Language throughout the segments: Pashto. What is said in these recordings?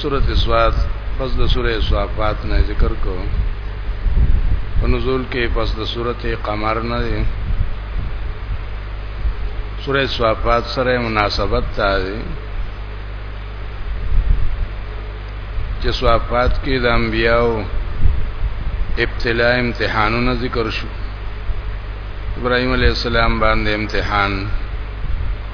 سورۃ سواد پس د سورۃ صافات نه ذکر کو په نزول کې پس د سورۃ قمر نه دی سورۃ صافات سره مناسبت تا دی چې صافات کې د انبیاو ابتلا امتحانونه ذکر شو ابراهيم عليه السلام باندې امتحان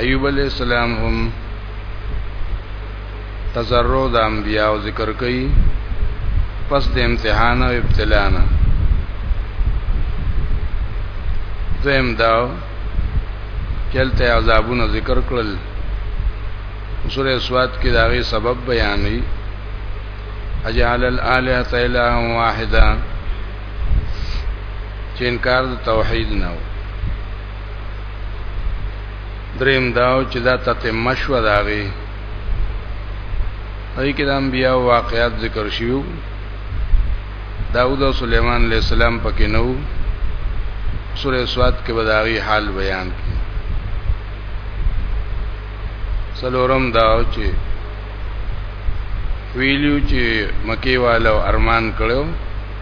ایوب علی السلام هم تزرع د انبیاء او ذکر کوي پس د امتحان او ابتلا نه دویم دا چلته عذابونه ذکر کړل سورہ سواد کې دا غي سبب بیانې اجعل الالهه اله واحده چې انکار د توحید نه دریم داو چې دا تتمه شو داغي هغه کې د انبیا واقعات ذکر شیو داوود او سليمان عليه السلام پکې نو سورې سواد کې بداغي حال بیان کړي سلورم داو چې ویلیو چې مکی والو ارمان کړو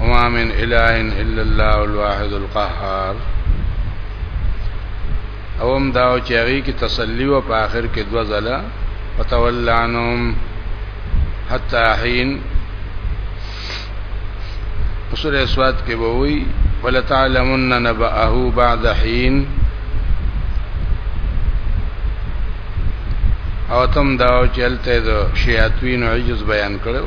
وما من اله الا الله الواحد القهار اوم دا چې هغه کې تسلی او په آخر کې دوا زله وتولانهم حتا حين سورہ سواد کې ووي ولتعلمن نبأه بعد حين او تم دا چې الته د شیاطین عجز بیان کړو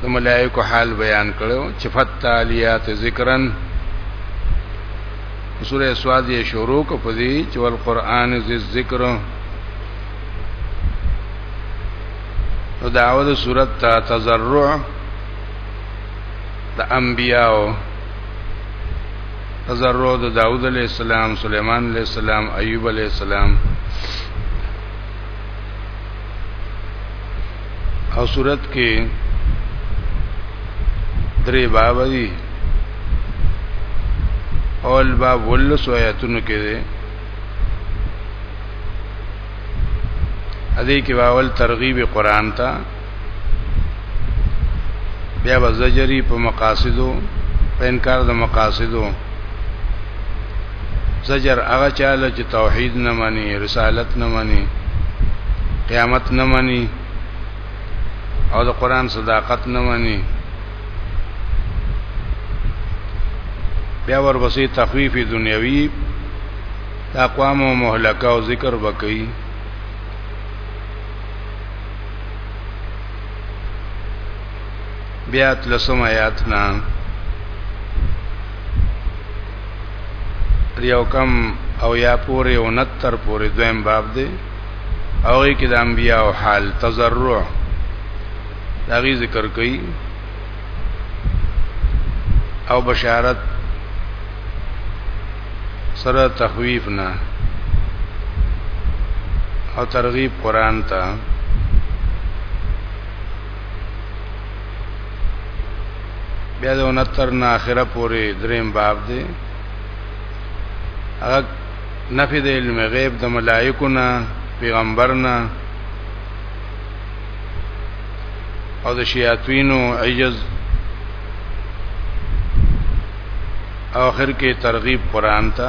د ملائکو حال بیان کړو چې فتالیات ذکرن سورہ سواد یې شروع کو پدې چې ول قران ذی ذکر نو داوود صورت ته تزرع د انبیاو تزرع د داوود علیہ السلام سليمان علیہ السلام ایوب علیہ السلام او صورت کې درې باب دي اول باب ولس آیاتونو کې دي ادي کې باول ترغیب قران ته بیا وزجری په مقاصدو په انکار د مقاصدو زجر هغه چاله چې توحید نه مانی رسالت نه مانی قیامت نه مانی او د قران صداقت نه مانی بیا ورپسې تخویف دنیوي د اقوام او مهلکه او ذکر وکړي بیا تلسم آیاتنا دیو کم او یا پوری او نتر پوری دویم باب دی او ای کې د انبیاء او حال تزرع داغي ذکر کوي او بشارت سره تخویف نه او ترغیب قران ته بیا د 69 نه اخره پورې دریم باب دی هغه نفي د علم غیب د ملائکو نه پیغمبر نه او د شیاطینو عجز اخر کې ترغیب قران ته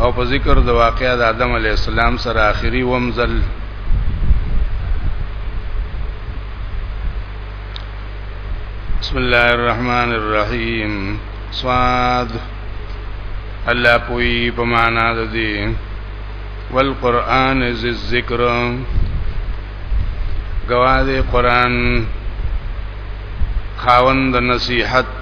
او په ذکر د واقعې د آدم علی السلام سره آخري ومزل بسم الله الرحمن الرحیم صاد الله پوی په معنا د دې والقران ذی الذکر گواذ قران خاوند نصیحت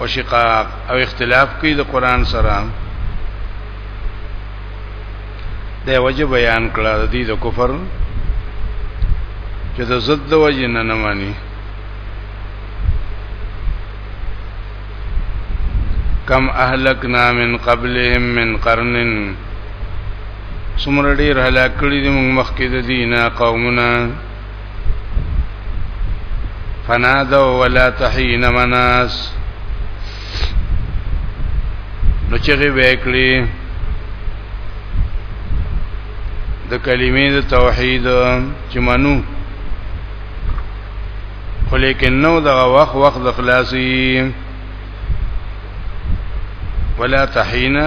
او شقاق او اختلاف کوي د قران سره د وجه بیان کړه د دې د کفر چې د ضد د وجه نه نه مانی کم اهلکنا من قبلهم من قرن سمر ډیر هلاک کړي د موږ مخکې د دینه قومونه فنادو ولا تحین مناس نو چغه وکړي د کلمې د توحید چې منو خو لیکن نو دا وخت وخت د خلاصي ولا تحینا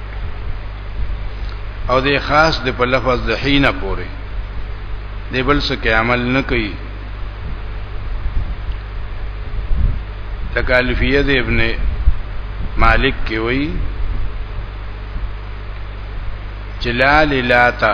او د خاص د په لفظ د حين پورې د بل څه کې عمل نه کوي تکالفیه د ابن مالک کې وایي جلال لاتا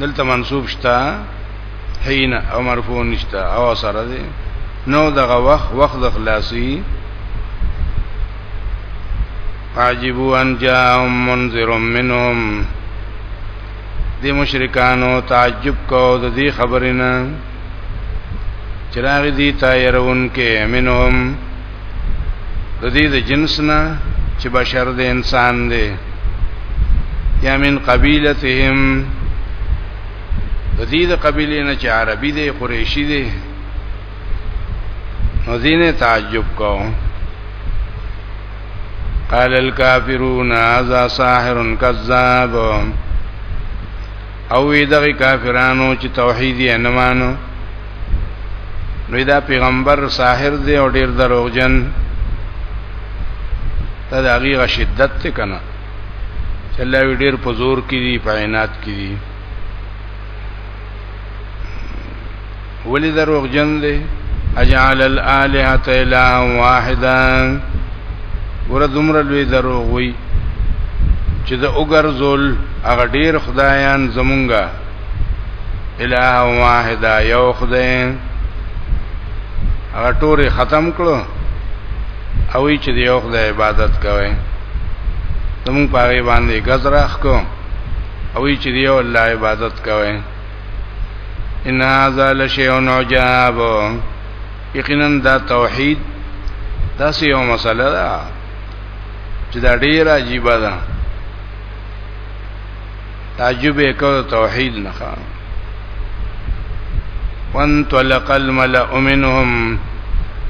دلته منصوب شتا حين او مرفوع نشتا او سره دی نو دغه وخت وخت د خلاصي عجبو ان جاءهم منذر منهم دی مشرکانو تعجب کو د دې خبرینه چراغ دی تا يرون کې منهم د دې د جنس نه چې بشر د انسان دی یا من قبیلتهم د دې د قبیلې نه چې عربي دی قریشي دی نو دینه تعجب کو قال الكافرون هذا ساحر كذاب او وی دغه کافرانو چې توحید یې نه مانو نو دا پیغمبر ساحر دی او ډیر دروغجن دا د هغه شدت ته کنه چې الله وی ډیر په زور کې دی په عینات کې دی ولی دروغ جن دی اجعل الالهه الها واحدا ګور دومره لوی دروغ وی چې د وګرځول هغه ډیر خدایان زمونږه الہ واحد یو خدای هغه ټوري ختم کړو او چې د یو خدای عبادت کوي زمون پاره باندې غزرخ کو او چې د یو الله عبادت کوي ان هاذا لشیء عجاب یقینا دا توحید دا سی یو مسله ده چې دا ډیر عجیب ده تعجب وکړ توحید نه خان وانطلق الملأ منهم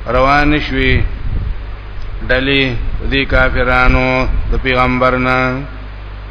روان شوي ډلې دي کافرانو د پیغمبرنا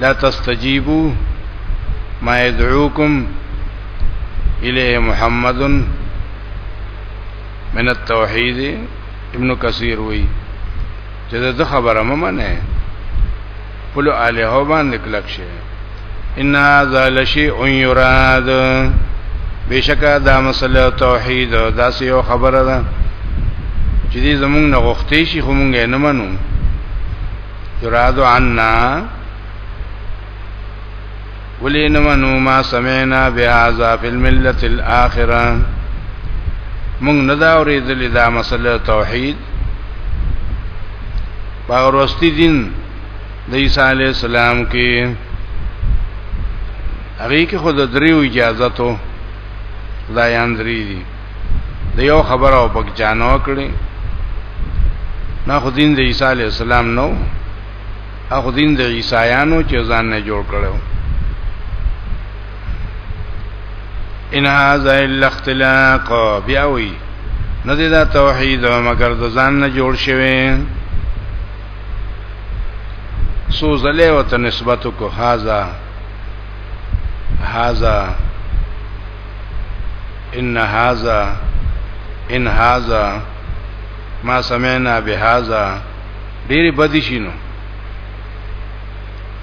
لا تستجیبو ما يدعوكم الیه محمد من التوحید ابن کثیر وی چې دا خبره ممنه قل الیه باندې کلک شه ان ذا لشیء یراد بشکا دا مسله توحید دا یو خبره ده چې دې زمونږ نه غوښتې شي خو مونږ نه منو يراد عنا ولین منو ما سمعنا بهذا فی الملت الاخره مونږ نه دا اورېدل دا مسله توحید باورستی دین د عیسی علی السلام کې هغه کې خود دریو اجازه ته ځایان درې دي د یو خبره او پک جانو کړي نه خو دین د عیسی علی السلام نو اخو دین د عیسایانو چې ځان نه جوړ کړو ان هاذا الا اختلاق بیا وی نه دی دا توحید مگر د ځان نه جوړ شوی سو زله وت نسبت کو هاذا هاذا ان هاذا ان هاذا ما سمعنا بهذا ډېری بدی شینو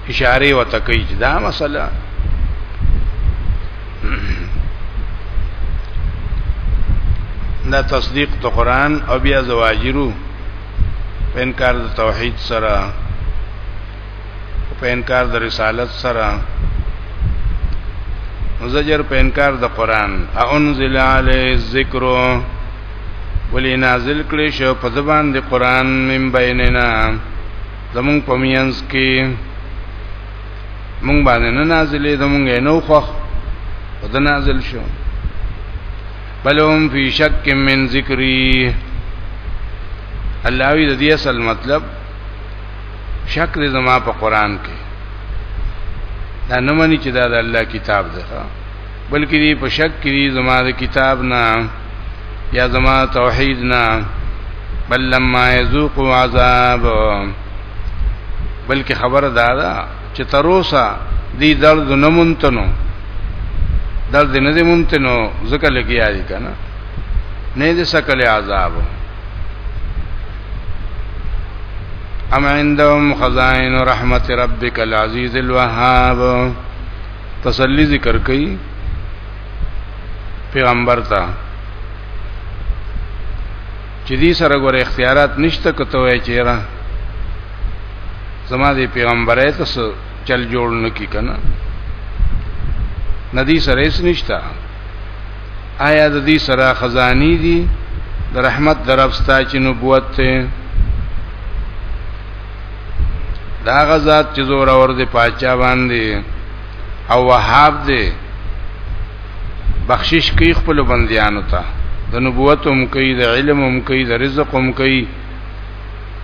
اشاره وته کوي چې دا مسله دا تصدیق ته قران او بیا زواجرو په انکار د توحید سره په انکار د رسالت سره زجر په انکار د قران انزل علی الذکر ولی نازل کړي شو په زبان د قران من بیننا زمون په مینس کې مونږ باندې نه نازلې زمونږ نو خو خود نازل شو بلهم فی شک من ذکری الله وی د دې اصل مطلب شک دې زما په قران کې دا نه مني چې دا د الله کتاب دی بلکې دې په شک کې دې زما د کتاب نه یا زما توحید نه بل لما یذوق عذاب بلکې خبر دا ده چې تروسا دې درد نه مونتنو درد نه دې مونتنو ځکه لګیا دي کنه نه دې سکل عذاب ام عندهم خزائن رحمت ربک العزیز الوهاب تسلی ذکر کئ پیغمبر ته چې دې سره ګور اختیارات نشته کته وای چیرې زما دې پیغمبره ته چل جوړ نکی کنه ندی سره اس نشتا آیا د دې سره خزانی دي د رحمت دربستا چې نبوت ته دا غزاد چې زور اور دې پاچا باندې او وهاب دې بخشش کوي خپل بنديانو ته د نبوت هم کوي د علم هم کوي د رزق هم کوي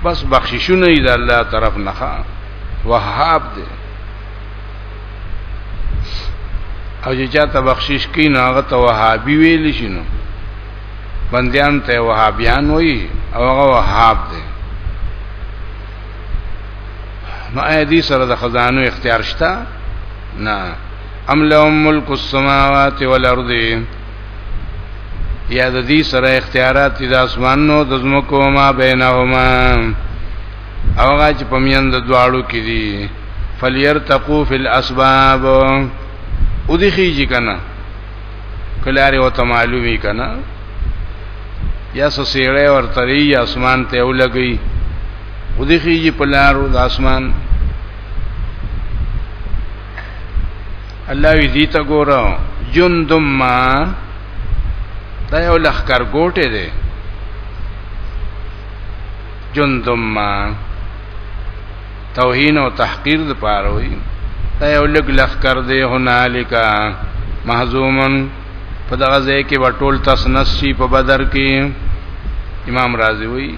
بس بخششونه یې د الله طرف نه وهاب دې او چې چاته بخشش کین هغه ته وهابي ویل شي نو بندیان ته وهابیان وایي او هغه وهاب دی نو اې دې سره د خزانو اختیار شته نه ام لهم ملک السماوات والارض یا د دې سره اختیارات د اسمانونو د زمکو ما بینهما او هغه چې په میند دواړو کې دي فليرتقو فی الاسباب او دي خيږي کنه کلاره او ته معلومي کنه یا سسیړې ورته ری اسمان ته ولګي او دي خيږي په لارو د اسمان الله وی دي تا ګورو جندم ما دا یو لخر ګوټه دی جندم ما توهین او تحقیر د پاره وي دا یو لګ لخ کر دی هنالک محزومن په دغه ځای کې وټول تسنس شي په بدر کې امام رازی وی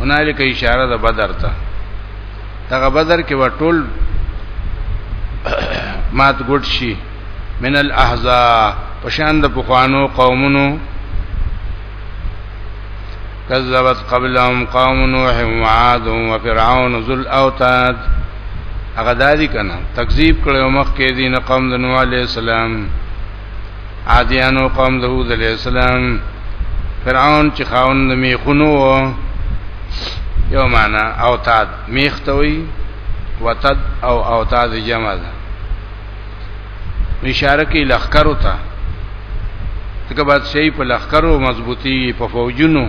هنالک اشاره د بدر ته دغه بدر کې وټول مات ګډ شي من الاحزاب پشان د پخوانو قومونو کذبت قبلهم قوم نوح وعاد وفرعون ذو الاوتاد هغه دادی کنه تکذیب کړو مخ کې دین قوم د نوح علی السلام عادیانو قوم د هود علی السلام فرعون چې خاوند میخونو وو یو معنا اوتاد میختوي وتد او اوتاد جمع ده اشاره کوي لخر ته دغه بادشاہي په لخرو مضبوطي په فوجونو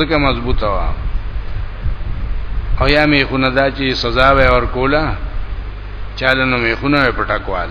ځکه مضبوطه وا او یا می خونه دا چې سزا به ورکوله چاله نو می خونه پټکوال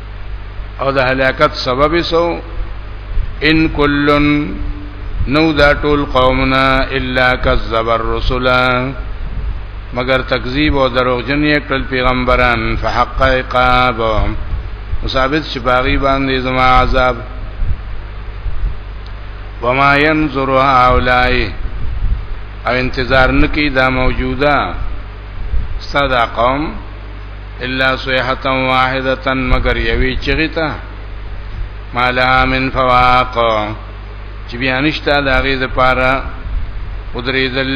او د هلاکت سبب سو ان کلن نو دا ټول قومنا الا کذب الرسل مگر تکذیب او دروغجن یې کړل پیغمبران فحق عقاب مصابت شپاغي باندې زما عذاب وما ينظر هؤلاء او انتظار نکي دا موجوده ساده قوم الا صيحه واحده مگر یوی چغی ته مالها من فواق چې بیا نشته دا غي د پاره ودریدل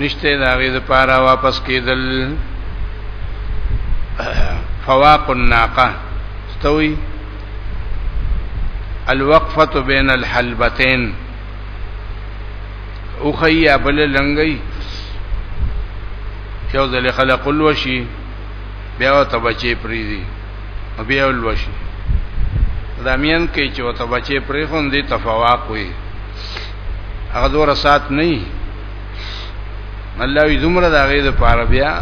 نشته دا غي د پاره واپس کیدل فواق الناقه استوي الوقفه بين الحلبتين او خیا بل لنګي چې یو ځل خلق الوشي بیا ته بچي پریدي او بیا الوشي دا مین کې چې ته بچي پری خون دي تفواق وي هغه دور سات نه الله وی زمره دا غي د پاره بیا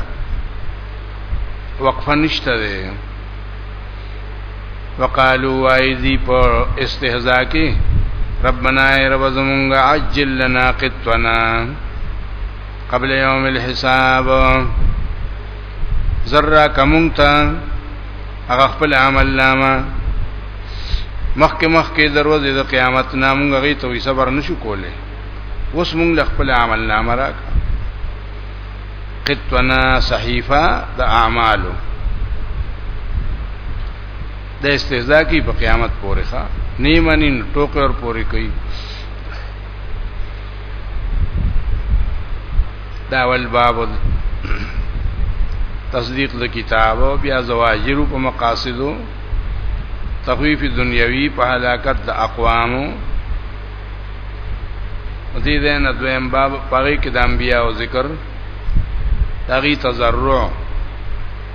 وقفه نشته ده وقالو وایذی پر استهزاء کې ربنا ای رب زمونږه عجل لنا قطنا قبل یوم الحساب ذره کمونتا هغه خپل عمل نامه مخکې مخکې دروازه د قیامت نامونږ غي ته صبر نشو کوله اوس مونږ له خپل عمل نامه راک قطنا صحیفه د اعمالو د استهزاء کی په قیامت پورې ښا نیمنین ټوکر پورې کوي دا ول باب تصدیق د کتاب او بیا زواجر په مقاصدو تخویف دنیوی په هلاکت د اقوامو دې دې نه دویم باب پاره کې د انبیا او ذکر تغی تزرع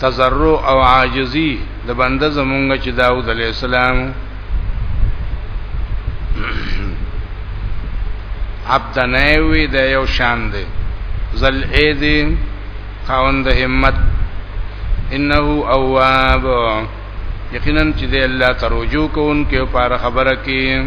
تزرع او عاجزی د بنده زمونږ چې داوود علی السلام عبد نه وی د یو شان دی زل ایدی خاوند همت انه اواب یقینا چې د الله ته رجوع کوونکې او پر خبره کې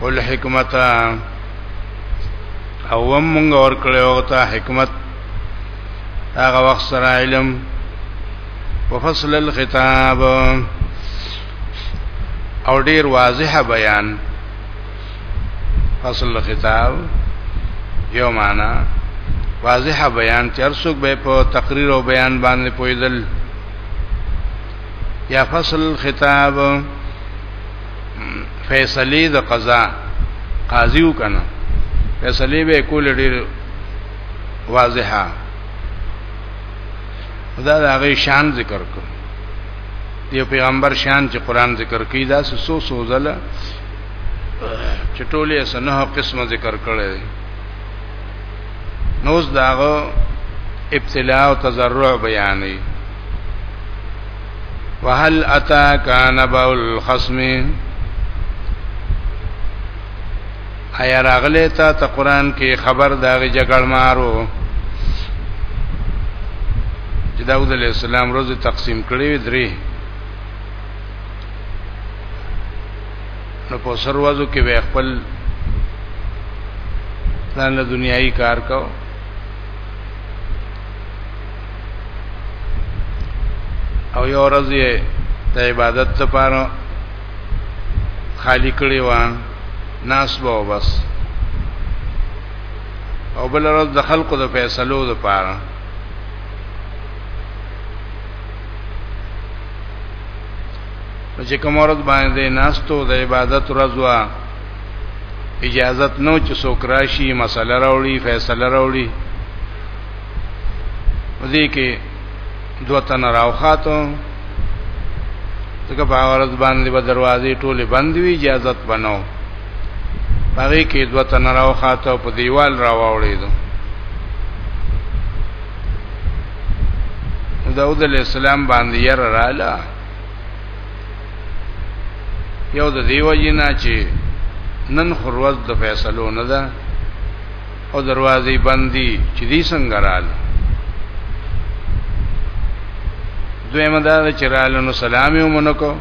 ول حکمت او موږ ور کړو او ته حکمت هغه وخت سره علم وفصل الخطاب او ډیر واضح بیان فصل الخطاب یو معنا واضح بیان چې ارسوک به په تقریر او بیان باندې پویدل یا فصل الخطاب فیصله د قضا قاضي وکنه فیصله به کول ډیر واضحه دا د هغه شان ذکر کو دی پیغمبر شان چې قران ذکر کوي دا سو سوزله چټولې سنه قسمه ذکر کړي نوز داغه ابتلاء او تضرع بیانې وهل اتا کان باول خصم ایا راغله تا ته قران کې خبر داغه جګړ مارو چې داوود علیه السلام روزي تقسیم کړی وی درې نو په سروازو کې به خپل ځان له دنیایي کار کو او یو ورځ یې د عبادت لپاره خالی کړی و ناس به بس او بل ورځ د خلکو د فیصلو لپاره چې کوم ورځ باندې ناستو د عبادت ورځ وا اجازت نو چې څوک راشي مسله راوړي فیصله راوړي دې کې دوه تن راوخاتو ځکه په هغه ورځ باندې به دروازې ټولې بند وي اجازه بنو هغه کې دوه تن راوخاتو په دیوال راوړېدو داود علیہ السلام باندې ير رااله یو د دیو جنا چې نن خروز د فیصلو نه ده او دروازې بندي چې دې څنګه رال دویمه دا چې رال نو سلام یې ومنکو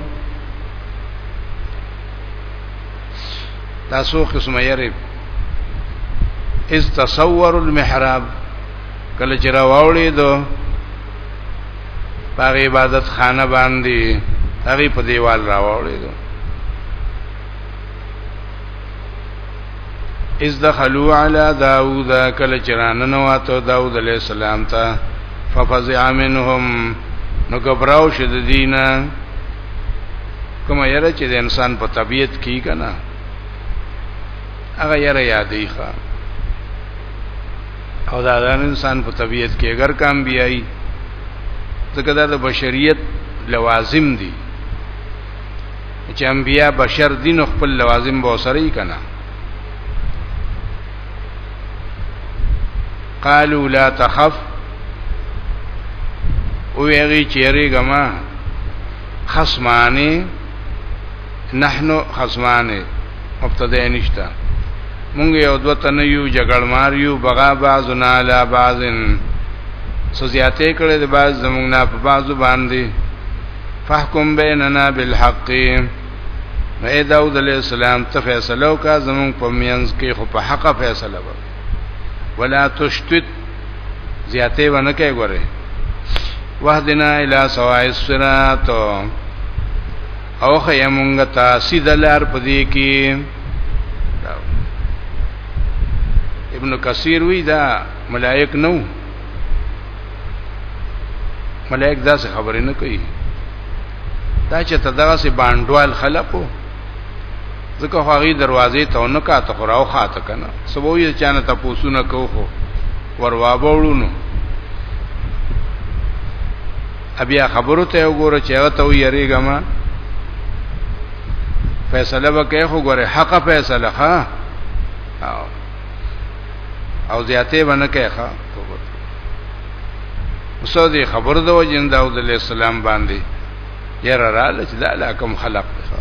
تاسو قسمه یې از تصور المحراب کله چې راوړې دو پاره عبادت خانه باندې هغه په دیوال راوړې دو اذ دخلوا على داوود کله چرانن واتو داوود علیہ السلام ته ففزع منهم نو غبراو شد دینا کوم یره چې د انسان په طبیعت کې کنا هغه یره یادې ښا او دا د انسان په طبیعت کې اگر کام بیایي ځکه دا د بشریت لوازم دي چې انبیا بشر دین خپل لوازم به سره یې کنه قالوا لا تخف او یغی چیرې ګما خصمانه نحنو خصمانه مبتدا نشتا مونږ یو دوه تن یو جګړ مار یو بغا بعضنا لا بعضن سو زیاتې کړې د بعض زمونږ نه په بعضو باندې فحکم بیننا بالحق نو اے داود علیہ السلام ته فیصله وکا زمون په مینز کې خو په حق فیصله وکړه ولا تشتت زیاته ونه کوي ګوره وحدنا الى سواء الصراط او خیمونګه تا سیدلار پدې کې ابن کثیر وی دا ملائک نو ملائک دا څه خبرې نه کوي دا چې ته دغه سي باندوال خلقو ځکه هغه دروازې ته نه کاته خو راو خاته کنه سبو یې چانه تاسو نه کوو ورواوړونو بیا خبرو ته وګوره چې هغه ته یریګه ما فیصله وکړي خو ګوره حق فیصله ها او زیاته باندې کوي اوس دې خبر ده وجن داود علیہ السلام باندې ير را لچ دا لا کوم خلق ده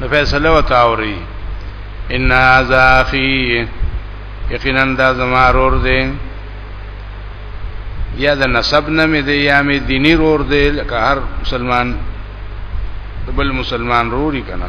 نو فیصله وتاوري ان ذا اخي یقینا دا زما رور دی یا د نسب نه مې دی یا مې دینی رور دی لکه هر مسلمان بل مسلمان روري کنه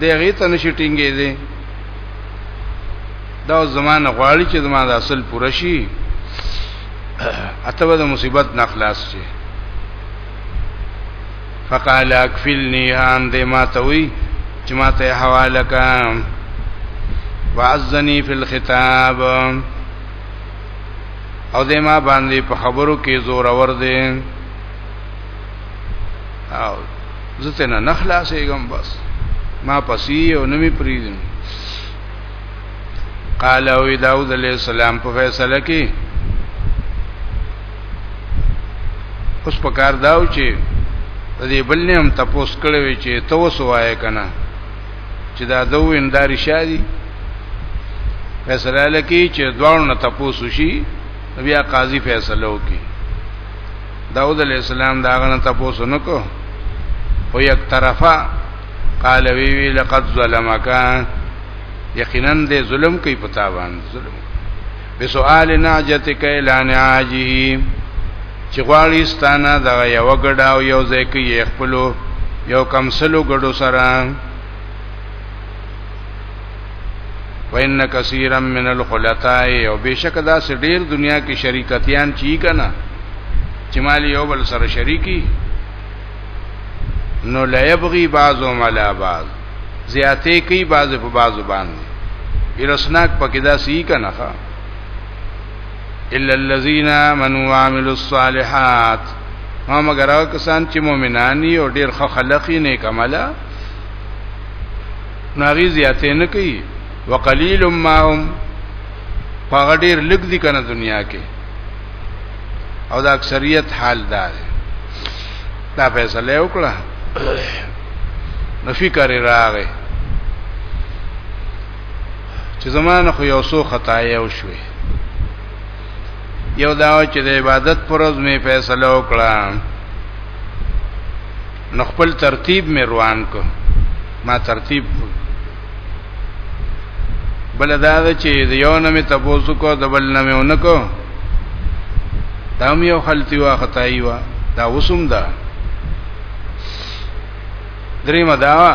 دی هغه ته نشي ټینګې دی دا زمانه غواړي چې زما د اصل پوره شي اته د مصیبت نه خلاص شي فقال اكفلني ان دې ما ته وی چې ما ته حواله کا وعزني في الخطاب او دې ما باندې په خبرو کې زور اور دې او زته نه نخلاصېږم بس ما پسې او نمی پریدم قال او داود علیہ السلام په فیصله کې اوس په کار داو چې د دې بل نه هم تپوس کړی وي چې تو وسوای کنه چې دا دوه اندار شادي فیصله لکه چې دوه نه تپوس شي بیا قاضي فیصله وکړي داود علیہ السلام داغه نه تاسو نه کو او یک طرفه قال وی وی لقد ظلمک یقینا دې ظلم کوي پتا باندې ظلم بسوال ناجتک الا ناجه چې غواړي ستانه دا یو غډا او یو ځای کې یې خپلو یو کم سلو غډو سره وان کثیرا من الخلطاء او بشک دا سه ډیر دنیا کې شریکتیان چی کنا چې مال یو بل سره شریکی نو لا یبغي بعضو ملا بعض زیاتې کوي بعض په بعض باندې ارسناک پکې دا سی کنا ښا الا الذين امنوا وعملوا الصالحات ما مگر کسان چې مؤمنانی او ډیر خلقی نیک عمله ناغي زیاتې نه کوي وقلیل ما هم هغه ډیر لږ دي کنه دنیا کې او دا اکثریت حال دا دی دا فیصله وکړه نفی کاری راغی چې زمانه خو یو څو خطایا وشوي یو دا چې د عبادت پر ورځ می فیصله وکړه نو خپل ترتیب مې روان کو ما ترتیب کو بل دا ده چې د یو نه مې تبوسو کو د بل نه مې ونکو دا مې یو خلطي وا خدای وا دا وسوم ده درې مداوا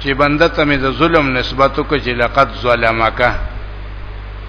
چې بنده ته مې د ظلم نسبت وکړي لقد ظلمکه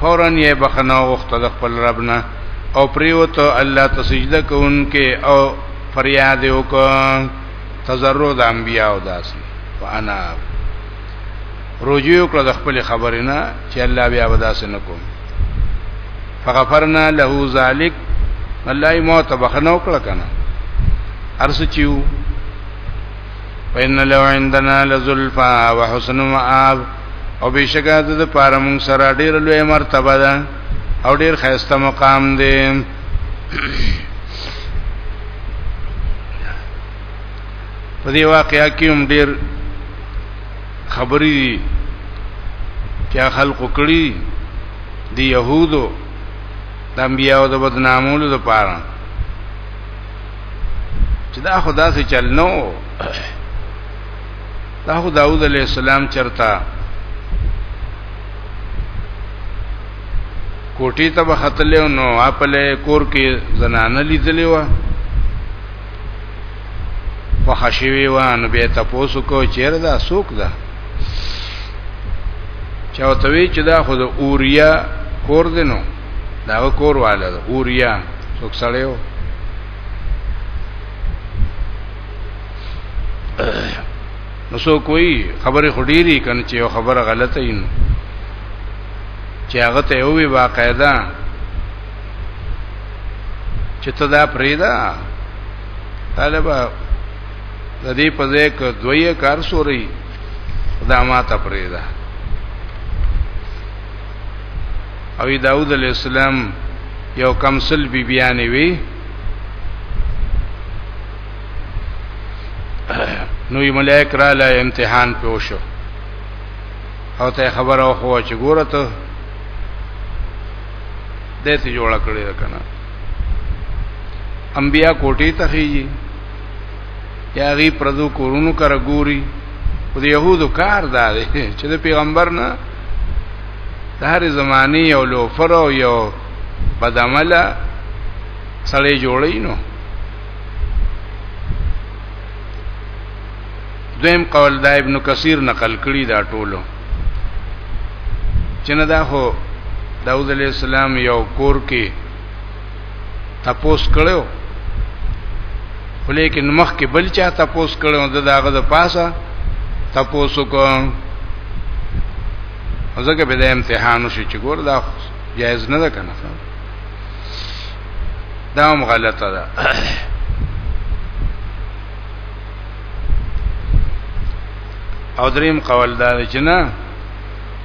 فورا یې بخنه وغوښته د خپل رب نه او پریوته الله ته سجده کوونکې او فریاد وکړ تزرع د انبیاء او داسې وانا رجوع کړ د خپل خبرې نه چې الله بیا وداسې نه کوم فغفرنا له ذلک الله یې موت بخنه وکړه کنه ارس چیو وان لو عندنا لزلفا وحسن مآب او بشکا د پاره مون سره ډیر لوی مرتبه ده او ډیر خیسته مقام دی په دې واقعیا کې هم ډیر خبرې دي چې خلق کړي دی يهودو د انبیانو د بدنامولو لپاره چې دا خدا سي چل نو دا خو داوود علیه السلام چرتا کوټی ته بختلې نو خپل کور کې زنانه لیدلې و په خشوي و نو به تاسو کو چیر دا سوق ده چاوتوي چې دا خود اوریا کور دینو دا کور والا ده اوریا څوک سړیو نو سو کوئی خبره خډيري کنه چې یو خبره غلطه ین چې هغه ته یو وی واقعدا چې ته دا پریدا طالبہ د دې په ځای کې دوی کار سوري دا ما ته پریدا او داوود علی السلام یو کمسل بی بیانې وی نو یې ملائک را له امتحان پوښو او ته خبر او خو چې ګوره ته دې ته جوړ کړی کنه انبیا کوټی ته خيږي یا غي پردو کورونو کر ګوري او د يهودو کار دا دی چې د پیغمبر نه د هر زماني یو لوفر او یو بدعمله سړی جوړی نو دویم قول دا ابن کثیر نقل کړی دا ټولو چې نه دا هو داود علیہ السلام یو کور کې تپوس کړو ولیکن مخ کې بل چا تپوس کړو د داغه د پاسه تپوس کو ځکه به د امتحان شي چې ګور دا جایز نه ده کنه دا هم غلطه ده او دریم قول دا چې نه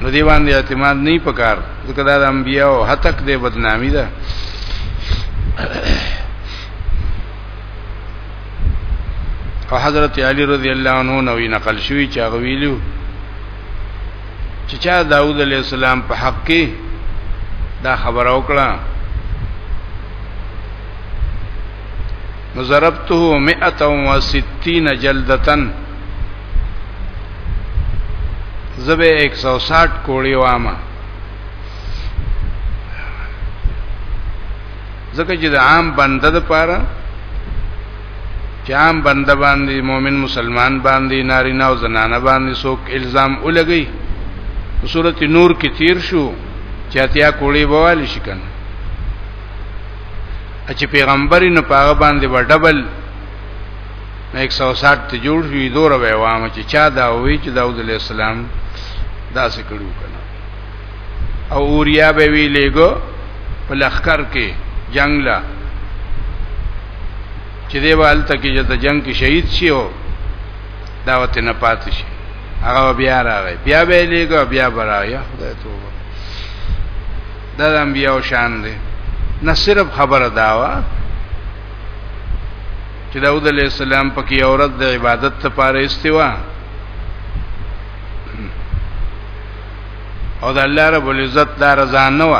نو دی باندې اعتماد نه پکار ځکه دا د انبیا او هتک دی بدنامي ده او حضرت علی رضی الله عنه نو نقل شوی چې هغه ویلو چې چا داوود علی السلام په حق کې دا خبر او کړه نو ضربته 160 جلدتن زبه 160 کوړی وامه ځکه چې د عام بنده د پاره چې عام بنده باندې مؤمن مسلمان باندې نارینه او زنانه باندې څوک الزام ولګي په سورته نور کې تیر شو چې اتیا کوړی بوال شي کنه چې پیغمبري نو پاغه باندې به ډبل 160 ته جوړ شوی دوره به وامه چې چا دا وی چې داوود علی السلام دا څه کړو کنه او اوریا به وی لګو په لخر کې جنگ لا چې دی وال تکي چې د جنگ کې شهید شي او دعوت نه پات شي هغه بیا راغی بیا به لګو بیا برایا خدای توبه دا د انبیانو شان دی نه صرف خبره داوا چې داوود علی السلام پکې اورد د عبادت لپاره استوا او د الله رب العزت دا رضا نه و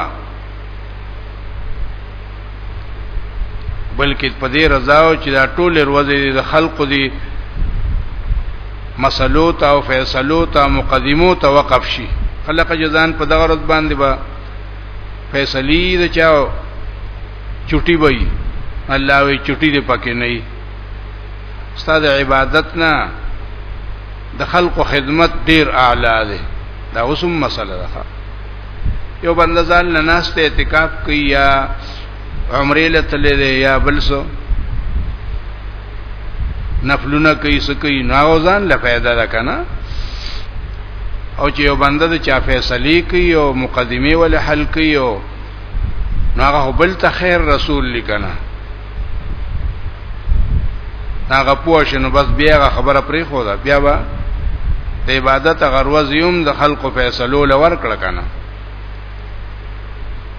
بلکې په دې رضا او چې دا ټول ورځې د خلقو دي مسلو ته او فیصلو ته مقدمو ته وقف شي خلق جزان په دغه ورځ باندې با فیصلې د چاو چټي وي الله وی چټي دې پکې نه وي استاد عبادت نه د خلقو خدمت ډیر اعلی دی دا اوسم مسله ده یو بنده ځان نه ناشته اعتکاف کوي یا عمره لته لري یا بل څه نفلونه کوي څه کوي نو ځان له فائدہ ده کنه او چې یو بنده د چا فیصله کوي او مقدمه ول حل کوي نو هغه بل ته خیر رسول لیکنه هغه پوه شنو بس بیا خبره پرې خو دا بیا به د عبادت غروز یوم د خلقو فیصلو لور کړ کنه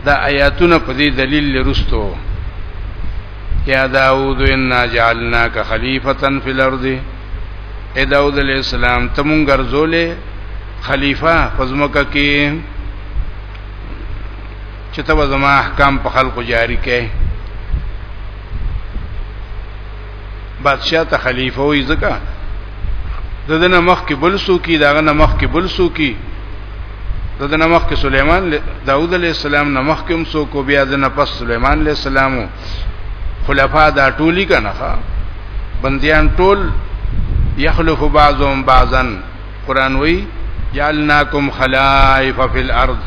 دا آیاتونه په دې دلیل لرستو یا داوود ان جعلناک خلیفتا فی الارض اے داوود علیہ السلام تمون ګرځولې خلیفہ پزمکه کې چې ته به زما احکام په خلکو جاری کې بادشاہ ته خلیفہ وي ځکه د دنه مخ کې بل سو کی داغه نه مخ کې بل سو کی د دنه مخ کې سليمان داوود عليه السلام نه مخ کې هم سو کو بیا دنه پس سليمان عليه السلام خلفا دا ټولی کنه بندیان ټول یخلف بعضهم بعضن قران وی جعلناکم خلائف فی الارض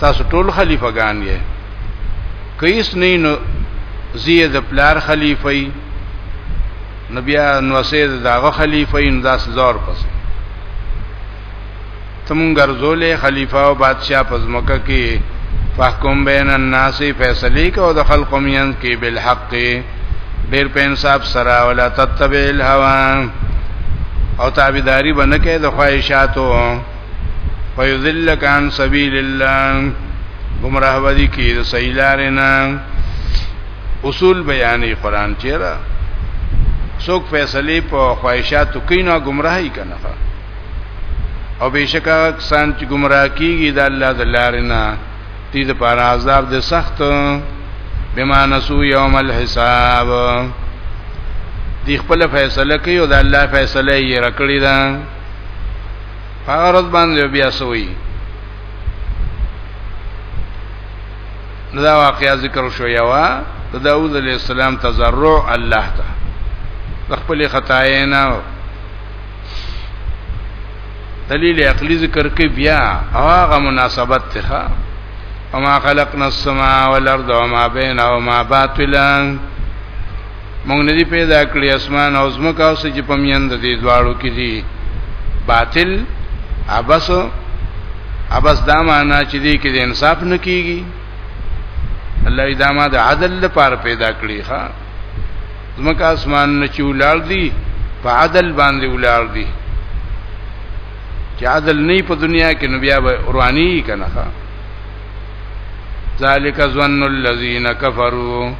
تاسو ټول خلیفګان یې کیس نه نو زید پلار خلیفہ نو بیا نو سید داغه خلیفہ ان داس زور پس تم ګرځولې خلیفہ او بادشاہ پزمکه کې فحکم بین الناس فیصله کو د خلق مینس کې بالحق ډیر په انصاف سره ولا تتبع الهوا او تابعداري باندې کې د خواهشاتو ويذلک عن سبیل الله گمراه ودی کې د سیلارنا اصول بیانې قران چیرې څوک فیصله په خواهشاتو کینا گمراهی کنه او بشکا کسان چې گمراه کیږي د الله د لارې نه دې لپاره عذاب دې سخت بما نسو یوم الحساب دی خپل فیصله کوي او د الله فیصله یې رکړی ده هغه ورځ باندې بیا سوی دا واقعیا ذکر شو یوا د داوود علیه السلام تزرع الله ته خپل خطاینا دلیل عقلی ذکر کې بیا هغه مناسبت ته وما خلقنا السماء والارض وما بينهما باطلا مونږ نه دی پیدا کړی اسمان او زمکه او چې په میند دي دواړو کې دي باطل ابس ابس دا معنا چې دی کې د انصاف نه کیږي الله دې ما د عدل لپاره پیدا کړی ښا زمکه اسمان نه چې ولار دي په عدل باندې ولار دي چې عدل نه په دنیا کې نو بیا رواني کنه ذالک ظن الذین کفروا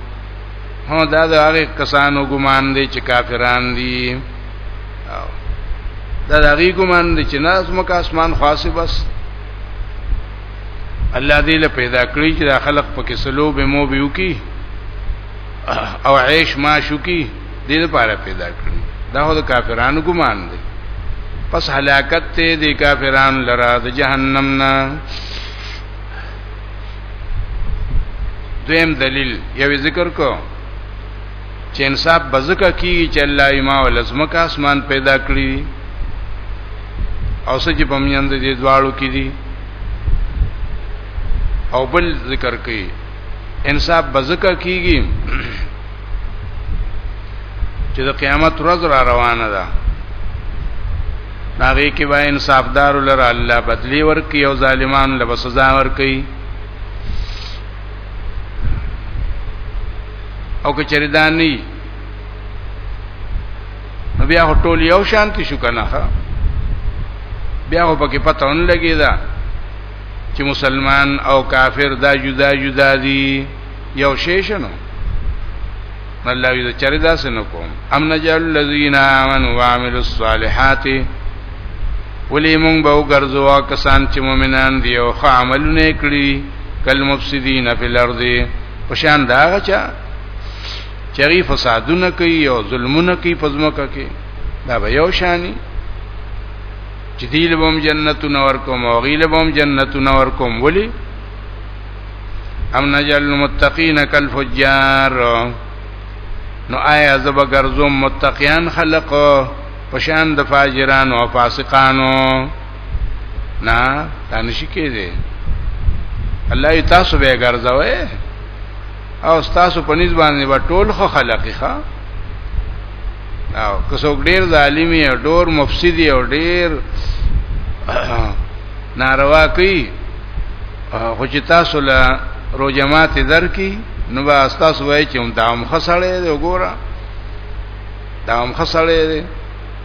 هو دا د هغه کسانو ګمان دي چې کافران دي دا د هغه ګمان دي چې ناز مکه اسمان خاصه بس الله دې له پیدا کړی چې دا خلق پکې سلو به مو بيو کی او عيش معشوق دې لپاره پیدا کړی دا هو د کافرانو ګمان دی پس هلاکت ته د کافران لرا د جهنم نه دویم دلیل یو ذکر کو چې انصاف بزکه کی چې الله ما ولزمک اسمان پیدا کړی او سچ په میند دې دواړو کې دي او بل ذکر کوي انصاف بزکه کیږي چې د قیامت ورځ را روانه ده هغه کې به انصافدار لره الله بدلی ورکي او ظالمان له سزا ورکي او که چریدانی بیا ټول یو شانتی شو کنه بیا په کې پته ون لګی دا چې مسلمان او کافر دا جدا جدا دي یو شی شنو الله دې چرې داس نه کوم ام نجل الذین آمنوا وعملوا الصالحات ولی مونږ به وګرځو کسان چې مؤمنان دي او ښه عملونه کړی کل مفسدین فی الارض پشان دا غچا چری فسادونه کوي او ظلمونه کوي پزماکه کې دا به یو شانی چې دی له بم جنتونه ورکوم او غیله بم جنتونه ورکوم ولی ام نجل المتقین کالفجار نو آیا زب ګرځوم متقیان خلق پشان د فاجرانو او فاسقانو نه دا نشی کېږي الله تاسو به ګرځوي او تاسو په نسبت باندې به ټول خو خلقي ښا او که څوک ډیر ظالمي او ډور مفسد او ډیر ناروا کوي خو چې تاسو له روجمات درکې نو با تاسو وایي چې هم دام خسړې دی وګوره دام خسړې دی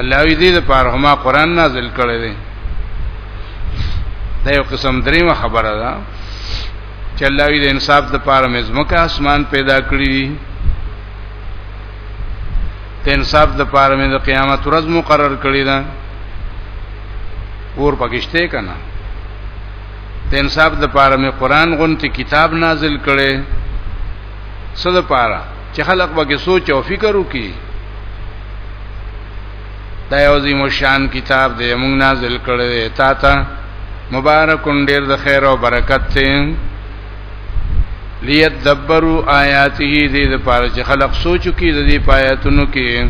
الله وی دې لپاره هما قران نازل کړی دی دا یو قسم دریمه خبره ده چې الله وی د انصاف لپاره مزمکه اسمان پیدا کړی دی د انصاف لپاره مې د قیامت ورځ مقرر کړی ده ور پکشته کنا د انصاف لپاره مې قران غونته کتاب نازل کړي صد لپاره چې خلق به سوچ او فکر وکړي دا یو عظیم شان کتاب دی موږ نازل کړی دی تا ته مبارک ډیر د خیر او برکت دی لیدبروا آیاته دې د پاره چې خلق سوچو کې د دې پایتونو کې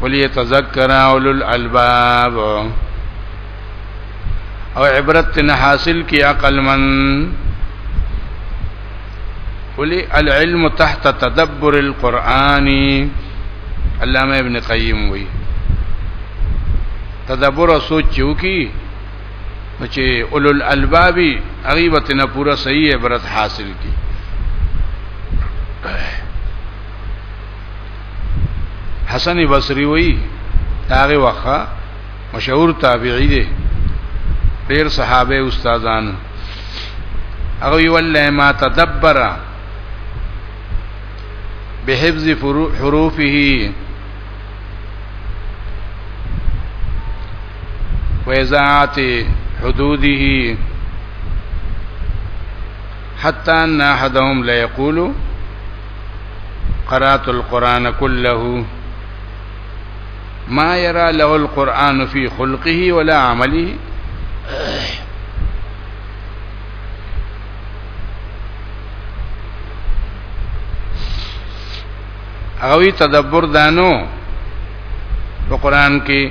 وليتذکر اول الالباب او عبرت نه حاصل کی عقل من ولی العلم تحت تدبر القرآن علامه ابن قیم وی تدبر او سوچ چوکي چې اولو الالباب غیبت نه پورا صحیح عبرت حاصل کی حسن بصری وی داغه وخه مشهور تابعی دی پیر صحابه استادان هغه ولله ما تدبر بحفظ حروفه وإزاعات حدوده حتى أن أحدهم لا يقول قرأت القرآن كله ما يرى له القرآن في خلقه ولا عمله هغه تدبر دانو په قران کې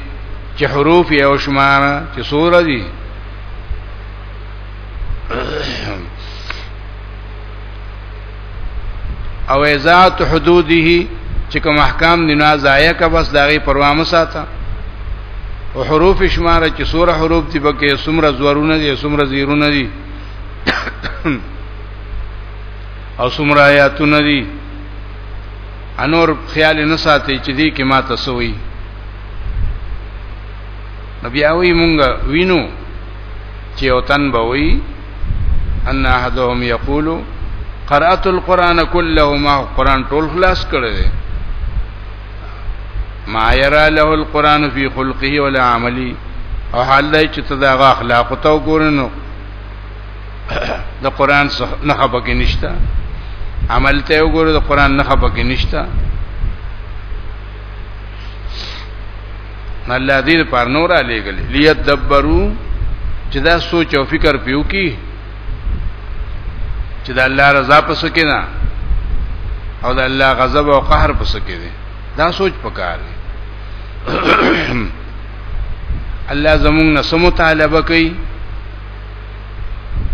چې حروف یې او شمار چې سوره دي او ازات حدوده چې کوم احکام دی نه ضایع کا بس داغي پروا مساته او حروف شماره چې سوره حروف دی بکې سمره زورونه دي سمره زیرونه دي او سمره آیاتونه دي انور خیال نه ساتي چې دې کې ما تسوي نبي اوي مونږ وینو چې او تن بوي ان احدهم یقول قرات القران كله ما قران ټول خلاص کړی دی ما یرا له القران فی خلقه ولا عملی او حال دی چې تداغه اخلاق ته وګورنو د قران نه خپګی نشته عمل ته وګورو د قران نه خپګی نشته الله دې پر نور علی غلي ليدبرو چې دا سوچ او فکر پیو کی چې د الله رضا پس کې نه او د الله غضب او قهر پس کې دي دا سوچ پکار دی الله زموږ نه سمو طالبه کوي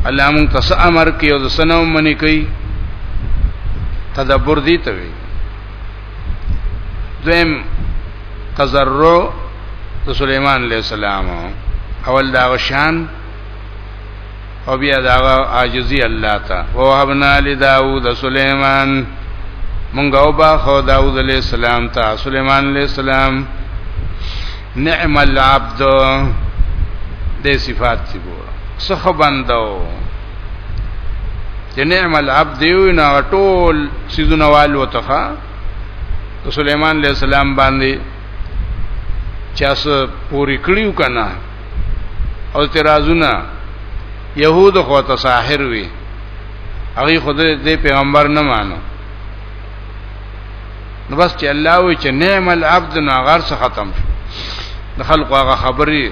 الله موږ ته امر کوي او د سنو منی کوي تدبر دي ته وي دویم تزرع د سليمان عليه السلام اول دا شان او بیا دا عاجزی الله ته وهبنا لداود سليمان مونږ او با خو داود عليه السلام ته سليمان عليه السلام نعم العبد دې صفات څه ګور څه بندو چې نعم العبد یو نه ټول سيزونه وال وتخا سليمان عليه السلام باندې چاس پوری کړیو کنا او ترازونه يهود خو ته ساحر وي هغه خدای دې پیغمبر نه مانو نو بس چې الله وی چې نعم العبد نو غر څه ختم شو د خلکو هغه خبرې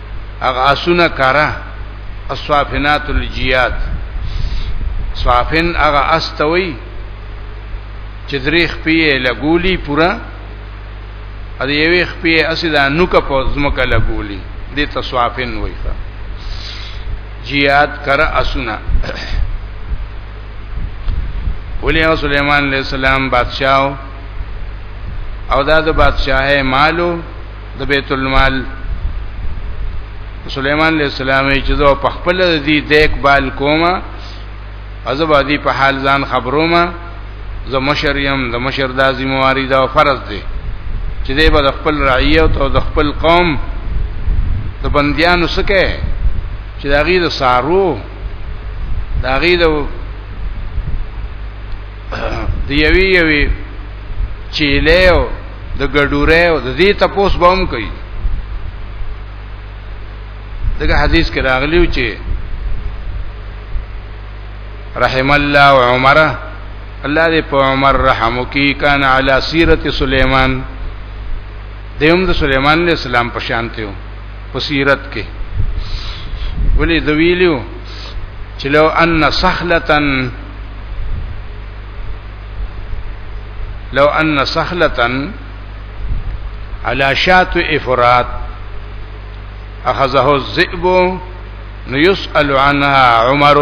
هغه اسونه کارا اصوافنات الجیاد صافن هغه استوي چې درې خپې لګولي پورا ا دې یوې خپې اسیدا نوک په زمکه لګولي دې تصوافن وایي جیاد کر اسونه ولی او سلیمان علیہ السلام بادشاہ او دا د بادشاہه مالو د بیت المال سليمان عليه السلام چې زه په خپل دې دیک بال کومه ازبا دې په حال ځان خبرومه زه مشر يم د مشر د ذمہواری دا فرض دی چې دې به خپل رعیت او د خپل قوم د بندیانو سکه چې دا غي د سارو دا غي د د یوی یوی چیلې او د ګډورې او د دې تپوس بوم کوي دغه حدیث کې راغلیو چې رحم الله عمر الله دې په عمر رحم وکي کان علی سیرت سليمان دیوم د سليمان علیہ السلام په شان ته په سیرت کې ولې د ویلو چې لو ان سخلتن لو ان سخلتن على شات افراد اخذه الذئب نو يسأل عنها عمر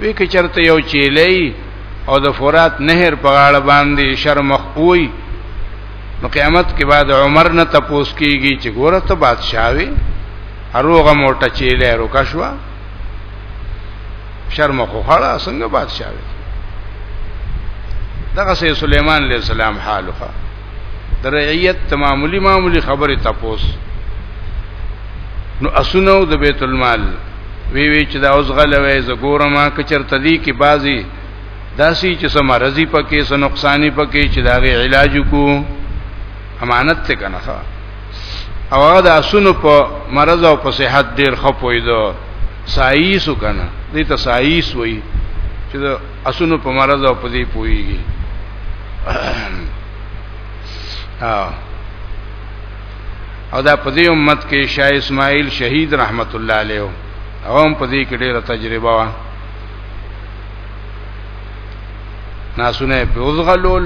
وی که چرته یو چیلې او د فرات نهر په غاړه باندې شرمخ وای نو قیامت کې بعد عمر نه تپوس کیږي چې ګوره ته بادشاہ وي هروغه موټه چیلې روکا شو شرم خو خړه څنګه بادشاہ وي دغه سي سليمان عليه السلام حالخه د رعیت تماملی معمولی خبره تپوس نو اسونو د بیت المال وی وی چې دا اوس غلوي زګورما کچر تدی کی بازی داسي چې سم مرضی پکې سم نقصانی پکې چې داغه علاج کو امانت ته کنه او هغه د اسونو په مرض او په صحت ډیر خپویدو سایسو کنه دې ته سایس وای چې د اسونو په مرض او په دې پویږي او دا په دې امت کې شاه اسماعیل شهید رحمت الله علیه او هم په دې کې ډیره تجربه وه ناسونه په وزغلول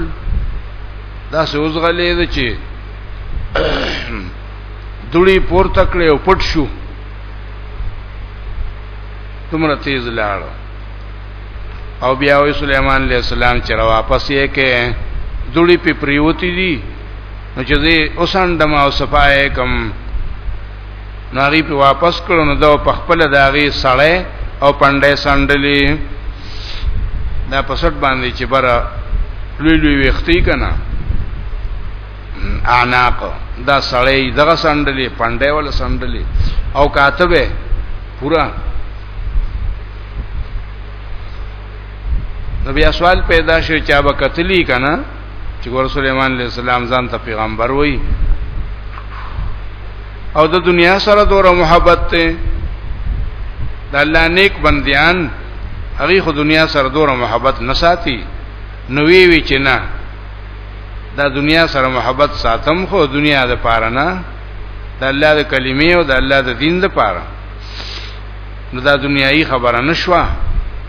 دا سه وزغلې د چی دوړي پور تکړه او پټ شو تمره تیز لاړ او بیا وی سليمان عليه السلام چې را واپس یې کې دوړي په پریوتی دي نو چې اوسان دما او صفای کم ناغي په واپس کړو نو دا په خپل داغي سړې او پندې سندلې دا پسټ باندې چې بر لوی لوی وختي کنا اعناق دا سړې دغه سندلې پندې ول سندلې او کاتبه پورا نو بیا سوال پیدا شو چې ابا قتلی کنا چې ګور سليمان عليه السلام ځان ته پیغمبر وای او د دنیا سره دوره محبت ته د الله نیک بندیان هغه خو دنیا سره دوره محبت نه ساتي نو وی وی چې نه دا دنیا سره محبت ساتم خو دنیا د پاره نه د الله د کلمې او د الله د دین د پاره نو دا دنیایي خبره نشوه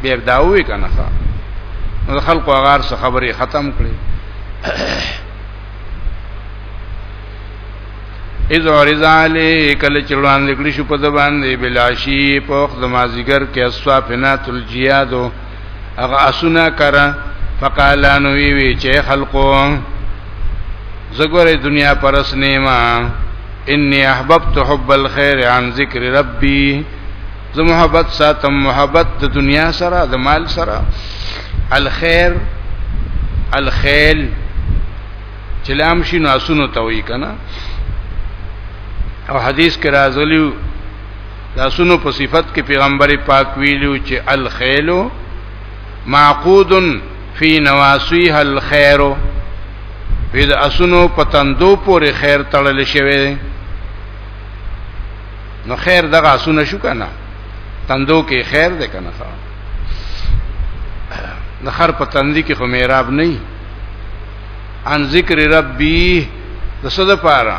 بیا دا وې کنه نو خلکو هغه څه خبرې ختم کړې اذ عرض علی کله چلوان لکلی شو په دبان دی بلاشی په وخت مازیګر کې اصفافنات الجیادو هغه اسونه کرا فقالانو وی وی چې خلقو زګورې دنیا پرس نیما انی احببت حب الخير عن ذکر ربی زه محبت ساتم محبت د دنیا سره د مال سره الخير الخيل چلام شي نو اسونو توي کنه او حدیث کې راځلیو لاسونو په صفت کې پیغمبر پاک ویلو چې الخیل معقود فی نواسیها الخير په د اسونو پتندو پورې خیر تړل شوی دی نو خیر دغه اسونه شو کنه تندو کې خیر ده کنه ښا د خر په تندې کې خو میراب نه ان ذکر ربی د صد پاره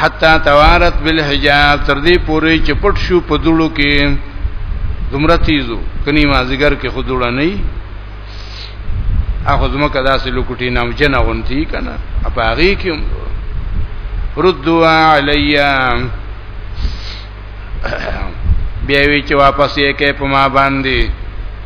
حتا توارت بالحجاب تر دې پورې چې پټ شو په دړو کې دومره تیزو کني ما زیګر کې خود وړه نه اخو زما کدا سه لوکټی نام جنا غونتی کنه اپاغي کې ردوا علیا بیا وی چې واپس یې کې په ما باندې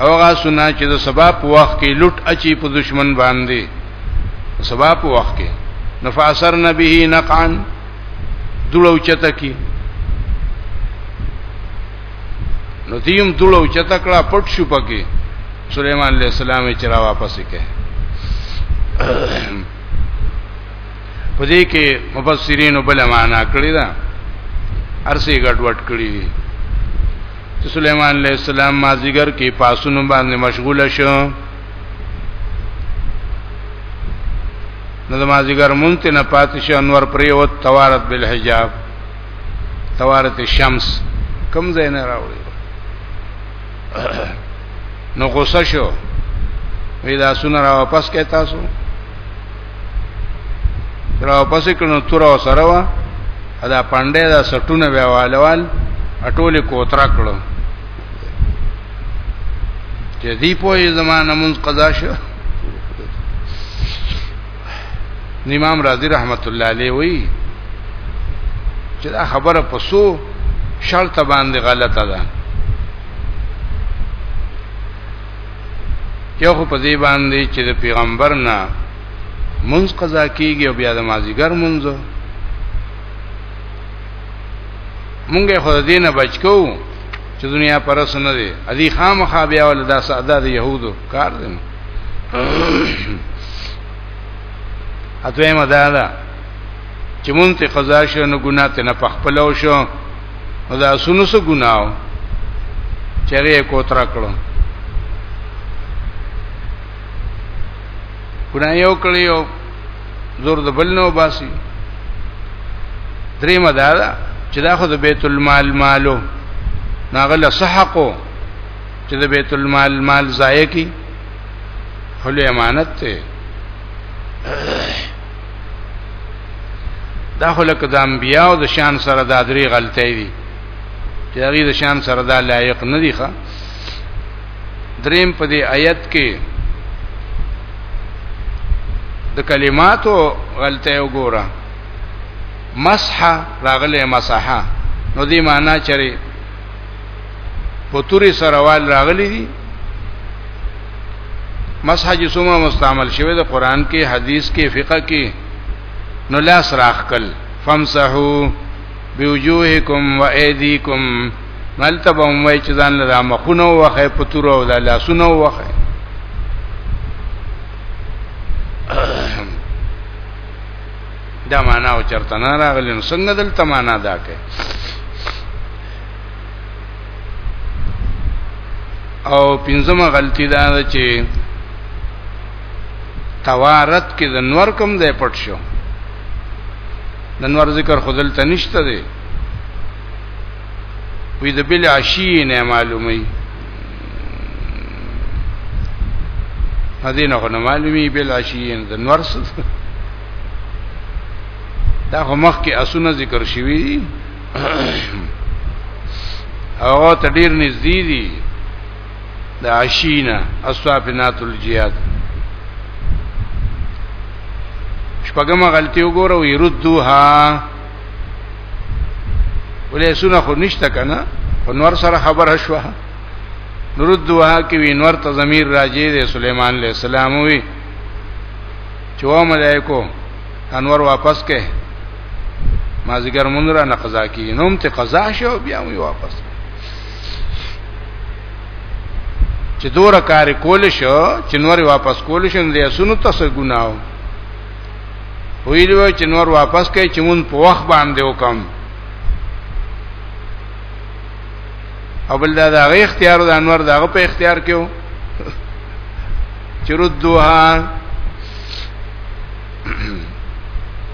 او هغه سنا چې د سبب وخت کې لټ اچي په دشمن باندې سبب وخت کې نفاسر نبی نقعن دلو چته کی نو دیم دلو چته کړه پټ شو پکې سليمان عليه السلام چې را واپس کړي په دې کې مفسرین بل معنا کړی دا ارسي غټ وټ کړی دي چې سليمان عليه السلام مازیګر کې پاسونو باندې مشغول شو نو د مازیګر مونته نه پاتې شو انور پریوت توارت بالحجاب توارت الشمس کم ځای نه راوړي نو غوسه شو وی دا سونه را واپس کې تاسو را پسې کړنو تور او سره وا دا پاندې دا سټونه بیا والوال اټولې کوترا کړو چې دی په زمانه مون قضا شو امام رازی رحمت الله علیه وی چې دا خبره پسو شرط باندې غلطه ده یو خو په دې باندې چې د پیغمبر نه منځ قضا کیږي او بیا د مازیګر منځ مونږه خو د دینه بچکو چې دنیا پرس نه دی ادي خامخا بیا ول دا ساده د يهودو کار دی اته مدادا چې مونږ ته قضا شو نو ګناه ته نه پخپلو شو دا سونو سو ګناو چرې کو تر کړو ګنا یو کړی یو زور د بل نو باسي درې مدا دا چې دا خو د بیت المال مالو ناغله صحقو چې د بیت المال مال ضایع کی خلو امانت ته دا خو لکه د انبیاء د شان سره دا درې غلطۍ دي چې هغه د شان سره دا لایق نه دي ښا دریم په دې آیت کې د کلماتو غلطۍ وګوره مسح راغله مسحه نو دې معنا چره په توري سره وال راغلي دي مسح چې څومره مستعمل شوی د قران کې حدیث کې فقہ کې نو لاس راخکل فمسحو بوجوهکم و ایدیکم ملته به وای چې ځان له مخونو وخه په تور او د لاسونو وخه دا معنا او چرته نه راغلی نو څنګه دلته معنا دا کوي او پنځمه غلطی دا ده چې توارت کې د نور کوم ځای پټ شو د نور ذکر خودل تنشته دی وی د بل عشی نه معلومی هدي نه خو نه معلومی بل عشی د نور څه دا خو مخ کې اسونه ذکر شوی هغه ته ډیر نږدې دي د عشینا اصحابنات الجهاد شپږم غلطي وګوره وي ردوها ولې سونه خو نشته کنه په نور سره خبره شوه ردوها کې وی نور ته ضمیر راځي د سليمان عليه السلام وی چې و ملائکو انور واپس کې ما ذکر مونږ را نه قضا کیږي نوم ته قضا شو بیا وی واپس چې دوره کار کول شو چې نور واپس کول شو نو سونو تاسو ګناو ویلو چې نور واپس کوي چې مون په وخت باندې وکم او بل دا دغه اختیار د انور دغه په اختیار کې و چې ردوها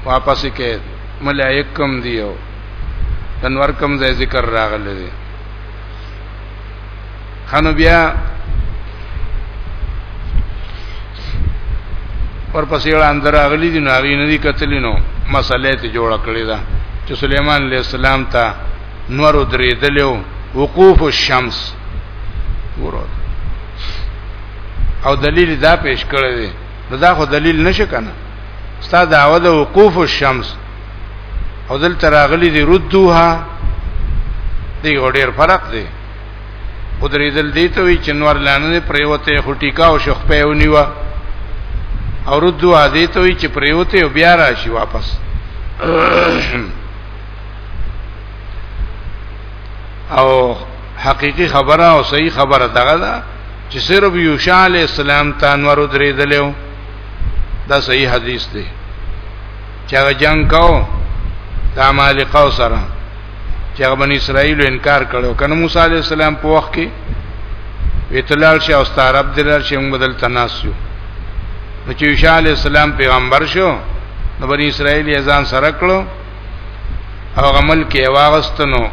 واپس کې ملائک کم دیو تنور کم ځای ذکر راغلی دی خانو بیا پر پسې وړاندې راغلي دي نو هغه نه دي کتلی نو مسلې ته جوړ کړی دا چې سليمان عليه السلام ته نور درې دلو وقوف الشمس ورو او دلیل دا پیش کړی دی نو دا خو دلیل نشه کنه ستا دعوه د وقوف الشمس او دل تراغلی دی ردوها دی ډیر فرق دی او درې دل دی ته وی چنور لانه پریوته خټیکا او شخ په ونیوا او ردوها دی ته وی چې پریوته او بیا راشي واپس او حقيقي خبره او صحیح خبره دغه ده چې صرف یوشع علی السلام ته انور درېدلو دا صحیح حدیث دی چې هغه جنگ کاو د عمالقه سره چې هغه بنی اسرائیل انکار کړو کنه موسی علی السلام په وخت کې ویتلال شه او ستارب دلال شه موږ بدل تناسو نو چې یوشع علی السلام پیغمبر شو نو بنی اسرائیل یې ځان سره کړو او غمل کې واغستنو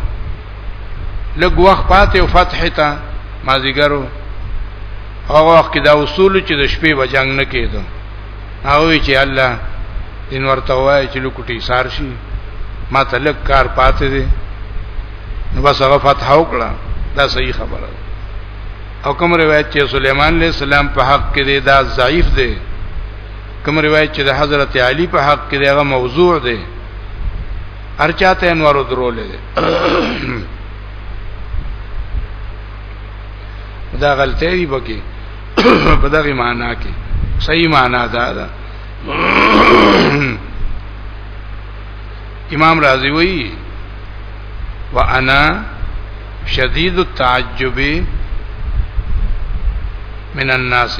لګ وخت پاتې او فتح ته مازیګرو هغه وخت کې دا اصول چې د شپې بجنګ نه کېدو هغه چې الله دین ورته وای چې لوکټي سار شي ما ته لګ کار پاتې دي نو بس هغه فتح وکړه دا صحیح خبره ده او کوم روایت چې سليمان عليه السلام په حق کې دا ضعیف دی کوم روایت چې د حضرت علی په حق کې دغه موضوع دی ارچاته انوار درولې دا غلطه دی بګي په دغه معنا کې صحیح معنا دا ده امام رازی وی وانا شدید التعجب من الناس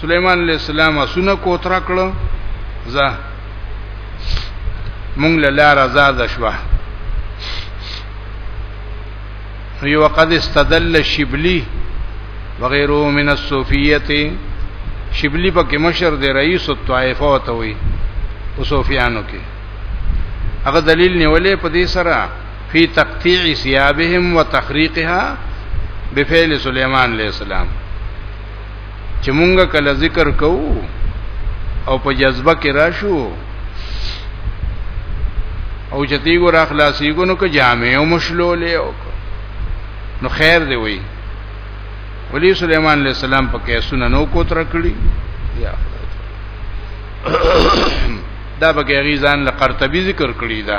سليمان عليه السلام اسونه کوتره کړو زه مونږ له لار آزاد شوه یو وقد استدل شبلی وغيره من الصوفيه شبلی پکې مشر دی رئیس الطائفه وته وي او صوفیانو کې هغه دلیل نیولې په دې سره فی تقطیع ثيابهم وتخریقها بفعل سليمان عليه السلام چې مونږه کله ذکر کوو او په جذبه کې راشو او چې دی ګور اخلاصي ګونو کې جامع او مشلولې او نو خیر دی وی ولی سليمان عليه السلام په کیسونه نو کوتر کړی یا دا به غیزان لقرطبي ذکر کړی دا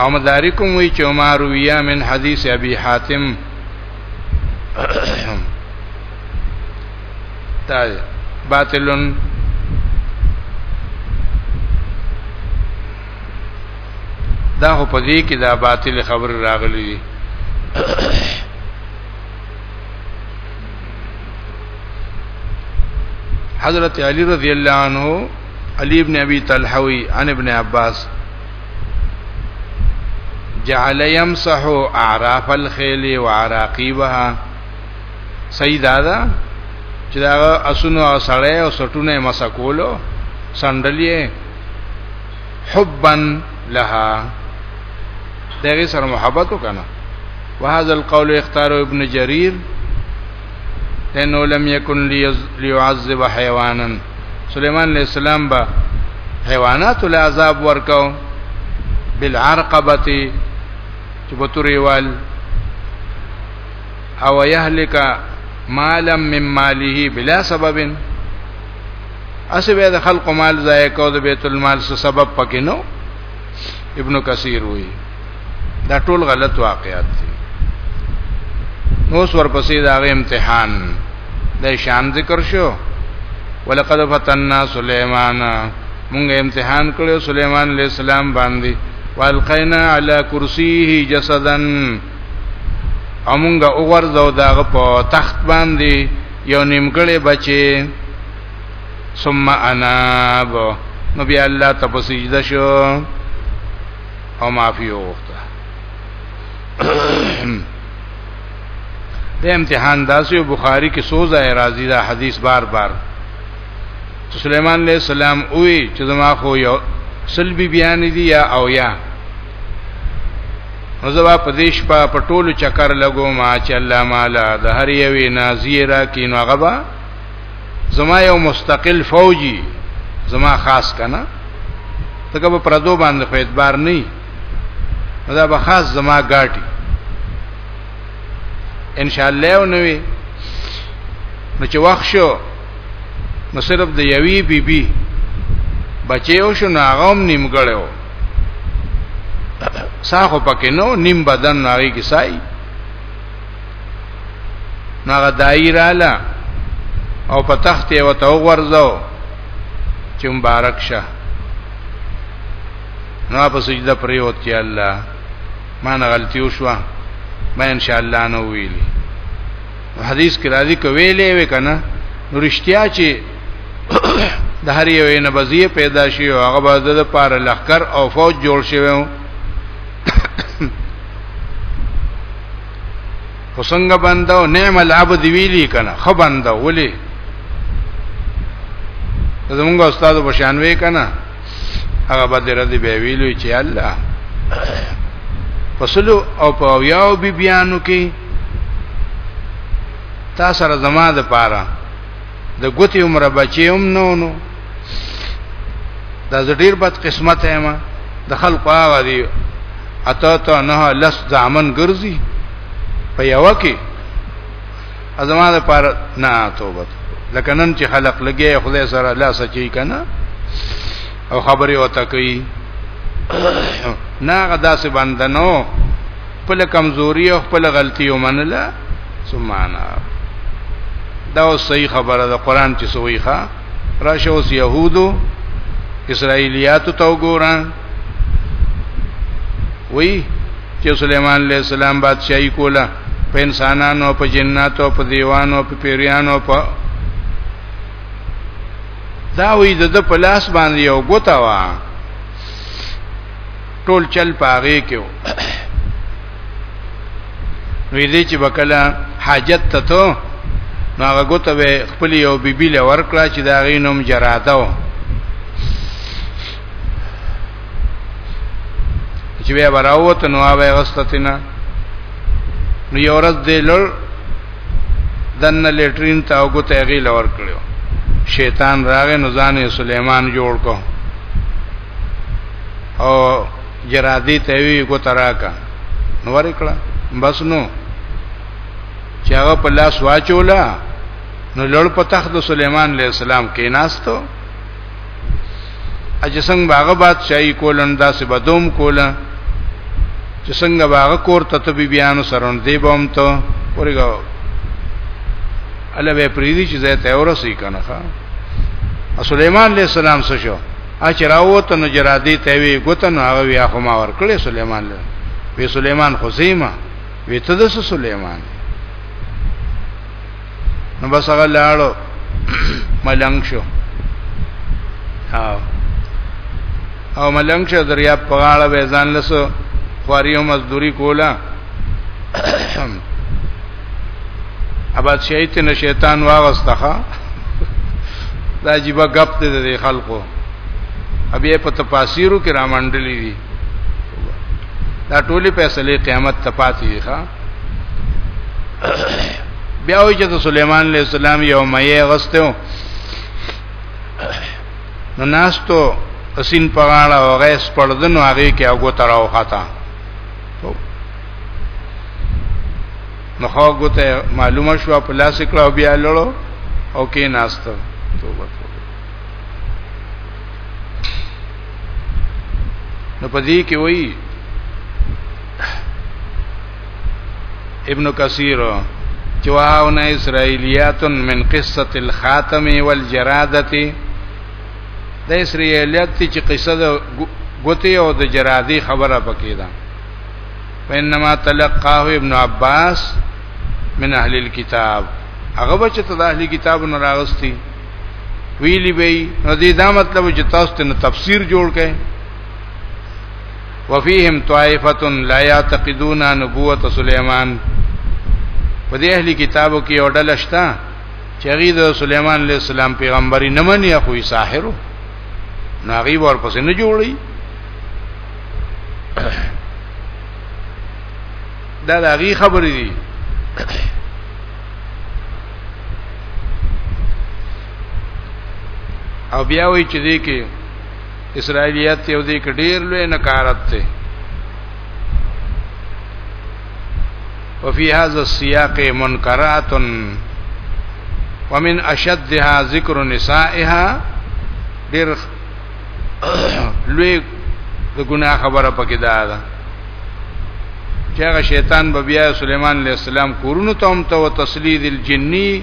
او مدارکم وی چې ما رویه من حدیث ابي حاتم دا باطلن دا خو په دې کې دا باطل خبر راغلی دی حضرت علی رضی اللہ عنہ علی ابن ابي طلحه وی ان ابن عباس جعل يمسح اعراف الخيل وعراقيبها سیدا دا چې دا اسونو سړی او سټونه مسکولو سندلیه حبا لها دغه سره محبت وکنه وهذا القول اختار ابن جرير انه لم يكن ليعذب حيوانا سليمان عليه السلام با حیوانات له عذاب ورکاو بالعرقبه چې په توریوال او يهلك مالا من ماله بلا سبب اسه به د خلق مال ضایع کو د بیت المال څخه سبب پکې نو ابن کثیر وی دا ټول غلط واقعات دي نو سور پسې دا غي امتحان د شان ذکر شو ولقد فتننا سليمان مونږ امتحان کړو سليمان عليه السلام باندې والقینا علی کرسیه جسدا امونګه وګرځاو داغه په تخت باندې یو نیمګړې بچي ثم اناب نو بیا الله تپسیجده شو او معافي وغوښته د امتحان داسې بخاری کې سوزه راضی دا حدیث بار بار سليمان عليه السلام وی چې زما خو یو سلبي بیان دي یا او یا نو زبا پدیش په پټولو چکر لګو ما چې الله مالا د هر یوې نازیه را کینو غبا زما یو مستقل فوجي زما خاص کنه تکه په پردو باندې په اعتبار نه دا به خاص زما ګاټي ان شاء الله او نوې نو چې وخت شو نو صرف د یوی بی بی بچیو شو نو هغه هم نیمګړیو ساخو پکې نو نیم بدن ناری کې سای ناغه دایراله او په تخت یې وته وغورځاو چې مبارک شه نو په سجده پریوت یا الله ما نه غلطي وشوه ما ان شاء الله نو ویلي حدیث کې راځي کویلې وې کنه نو رښتیا چې د هر یو نه بزیه پیدا شي او هغه به د پاره لخر او فوج جوړ شوی وسنګ بندو نعم العبد ویلی کنه خ بندو ولی زمونږ استاد په شان وی کنه هغه به در دې به ویلو چې الله فصلو او په یاو بی بیانو کې تا سره زما د پاره د ګوتی عمر بچی هم نو نو دا زه ډیر بد قسمت یم د خلکو هغه دی اته ته نه لس ځامن ګرځي په یو کې ازما د پاره نه توبه لکه نن چې خلق لګي خدای سره لا سچي کنه او خبرې وته کوي نه غدا سه بندنو خپل کمزوري او خپل غلطي ومنله سبحان الله دا صحیح خبره ده قران چې سوې ښا راشه اوس يهودو اسرایلیاتو ته وګورئ وی چې سليمان عليه السلام بادشاہي کوله په انسانانو په جناتو په دیوانو په پیریانو په دا وی د په لاس باندې یو ګوتا وا ټول چل پاغه کېو نو دې چې بکلا حاجت ته ته نو هغه ګوته به خپل یو بیبي له ورکړه چې دا غینوم جراده و چې بیا براوت نو هغه غستتنه نو یو ورځ دې لړ دنه لیټرین ته او ګوته غي لور کړو شیطان راغې نو ځان سليمان جوړ کو او جرادی ته وی ګوت راکا نو ورکړه بس نو چې هغه په لاس واچولا نو لړ په تخت د سليمان عليه السلام کې ناستو اجه څنګه باغ بادشاہي کولن داسې بدوم کولا چې څنګه باغ کور ته ته بیانو سرون دی بوم ته ورګاو الله به پریدي چې زه ته ورسې کنه ښا سليمان عليه السلام څه شو اچ راوته نو جرادی ته وی ګوت نو هغه وی اخو ما ور کړې سليمان له وی سليمان خو سیمه وی ته د سليمان نو بس هغه لاړو ملنګ شو او او ملنګ شو دریا په غاړه به ځان لسو خواریو مزدوری کولا ابا شیت نه شیطان واغستخه دا جیبا غپ ته د خلکو ابي په تفاسیرو کې را منډلې دي دا ټولي فیصله قیامت ته پاتې دي ښا بیا وی چې سليمان عليه السلام یو مې غستو نو ناستو اسین پغاړه او غیس پړدنو هغه کې هغه تراو خطا نو خو ګوته معلومه شو په لاس کړه بیا لړو او کې ناستو توبه نو پدې کې وایي ابن کثیر چواونه اسرائیلیات من قصه الخاتم والجراده د اسرائیلیت چې قصه د ګوتی او د جرادی خبره پکې ده فینما تلقاه ابن عباس من اهل الكتاب هغه بچ ته د اهل کتاب نه راغستی ویلی به نو دې دا مطلب چې تاسو ته تفسیر جوړ کړي وفيهم طائفه لا يعتقدون نبوت سليمان په دې اهلي کتابو کې اورډل شته چې هغه د سليمان عليه السلام پیغمبري نه مني خو یې ساحرو ناغي ورپسې نه جوړي دا د هغې خبرې دي او بیا وی چې دې کې اسرایلیت یو دې کې ډیر لوی نکارت ته وفي هذا السياق منكرات ومن اشدها ذکر نسائها ډیر لوی د ګناه خبره پکې ده دا چې هغه شیطان به بیا سليمان عليه السلام کورونو ته هم ته تسلید الجنی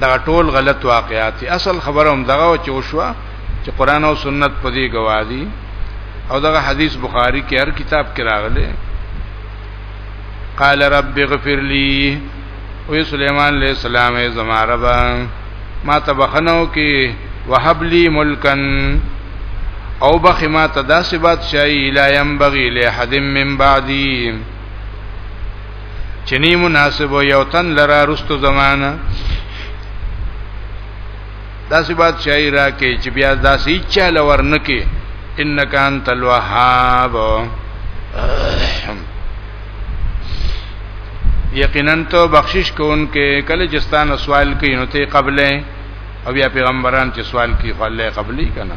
دا ټول غلط واقعات دي اصل خبره هم دغه او چوشوا چې قران او سنت په دې گواهی او دغه حدیث بخاری کې هر کتاب کې راغلی قال رب اغفر لي او سليمان عليه السلام زما رب ما تبخنو کې وهب لي ملکن او بخ ما تداسبات شای لا ينبغي لحد من بعدي چې نه مناسب یو تن لرا رستو زمانہ داسې بات شای را کې چې بیا داسې چا لور نه کې انک انت الوهاب یقینا ته بخشش کوونکې کله چې ستانه سوال کوي نو ته قبلې او بیا پیغمبران چې سوال کوي خو الله قبلې کنه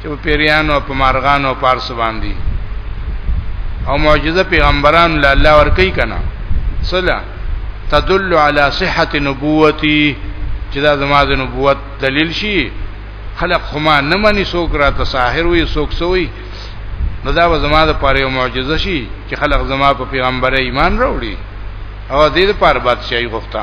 چې په پیریانو او په مارغانو او پارس باندې او معجزه پیغمبران له الله ور کوي کنه صلا تدل علی صحت نبوتی چې دا زما د نبوت دلیل شي خلق خما نه مني څوک را ته ساحر وي څوک سوي نو دا به زما د پاره یو معجزه شي چې خلق زما په پیغمبر ایمان راوړي او دې لپاره بادشاہي غوښته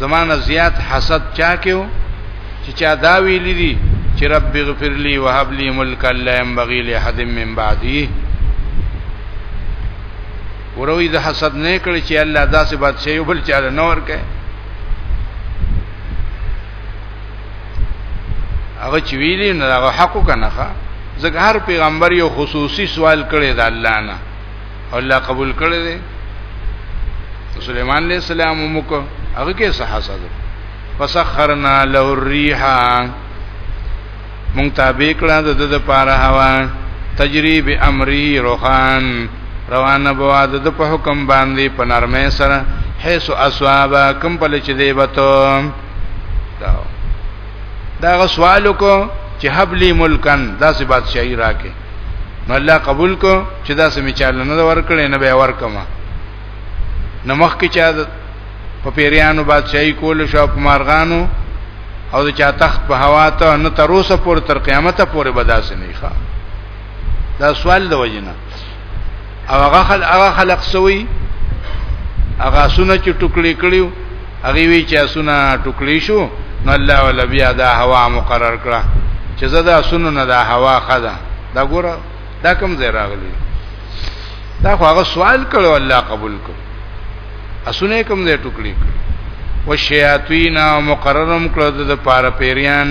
زمانه زیات حسد چا کېو چې چا دا ویل دي چې رب اغفر لي وهب لي ملک لا ينبغي لاحد من بعدي وروي د حسد نه کړی چې الله داسې بادشاہ یو بل چا نه ورکه هغه چې ویلي نه هغه حق کنه ځکه هر پیغمبر یو خصوصي سوال کړی د الله نه الله قبول کړی دی سليمان عليه السلام موکو هغه کې څه حسد فسخرنا له الريح مونږ تابع کړه د د پاره هوا تجري به امري روحان روانه بوا د په حکم باندې په نرمه سره حيث اصحاب کم په لچ دی بتو دا دا سوال کو چې حبلی ملکن دا سي بادشاہي راکې نو الله قبول کو چې دا سمې چاله نه ورکړې نه به ورکما نو مخ کې چا په پیریانو بادشاہي کول شو په مارغانو او د چا تخت په هوا ته نه تر اوسه پورې تر قیامت پورې بداسې نه ښه دا سوال د وجنه او هغه خل هغه خلق سوی هغه سونه چې ټوکلي کړیو هغه وی چې سونه ټوکلي شو نو الله ولا بیا دا هوا مقرر کړه چې زدا سونه نه دا هوا خدا دا ګوره دا کوم ځای راغلی دا خو هغه سوال کړو الله قبول کړ اسونه کوم ځای ټوکلي کړ وشیاطین مقررم کړو د پاره پیریان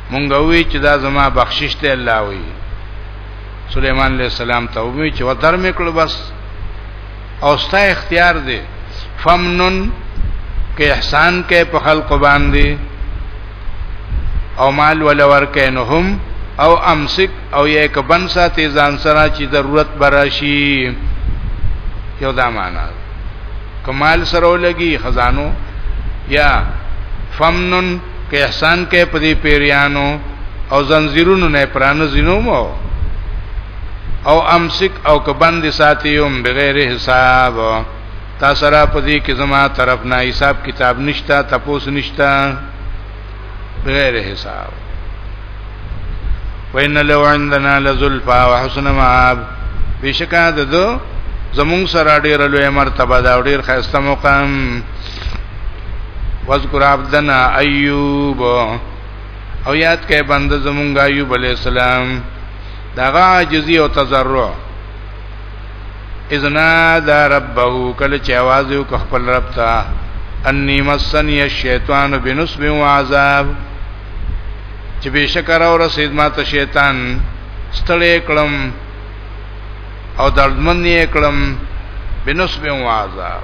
مونږ وی چې دا زما بخشش ته الله وی سليمان عليه السلام ته وی چې ودر میکړو بس او ستا اختیار دی فمنن کې احسان کې په خلق باندې او مال ولور کې نه هم او امسک او یې کبن ساتي ځان سره چې ضرورت براشي یو دا معنا کمال سره لګي خزانو یا فمنن که احسان کې په دې پیریانو او زنجیرونو نه پرانه زینو مو او امسک او کبند ساتیوم بغیر حساب تا سره په دې کې زما طرف نه حساب کتاب نشتا تپوس نشتا بغیر حساب وین لو عندنا لزلفا وحسن مآب بشکا ددو زمون سره ډیر لوی مرتبه دا ډیر خسته مقام واذکر عبدنا ایوب او یاد کړه بند زمونږ ایوب علی السلام دغه عاجزی او تضرع اذنا دا ربه کله چې आवाज یو خپل رب ته انی مسنی الشیطان بنصب و عذاب چې بشکر او رسید ما ته شیطان ستړې کړم او دردمن یې کړم بنصب و عذاب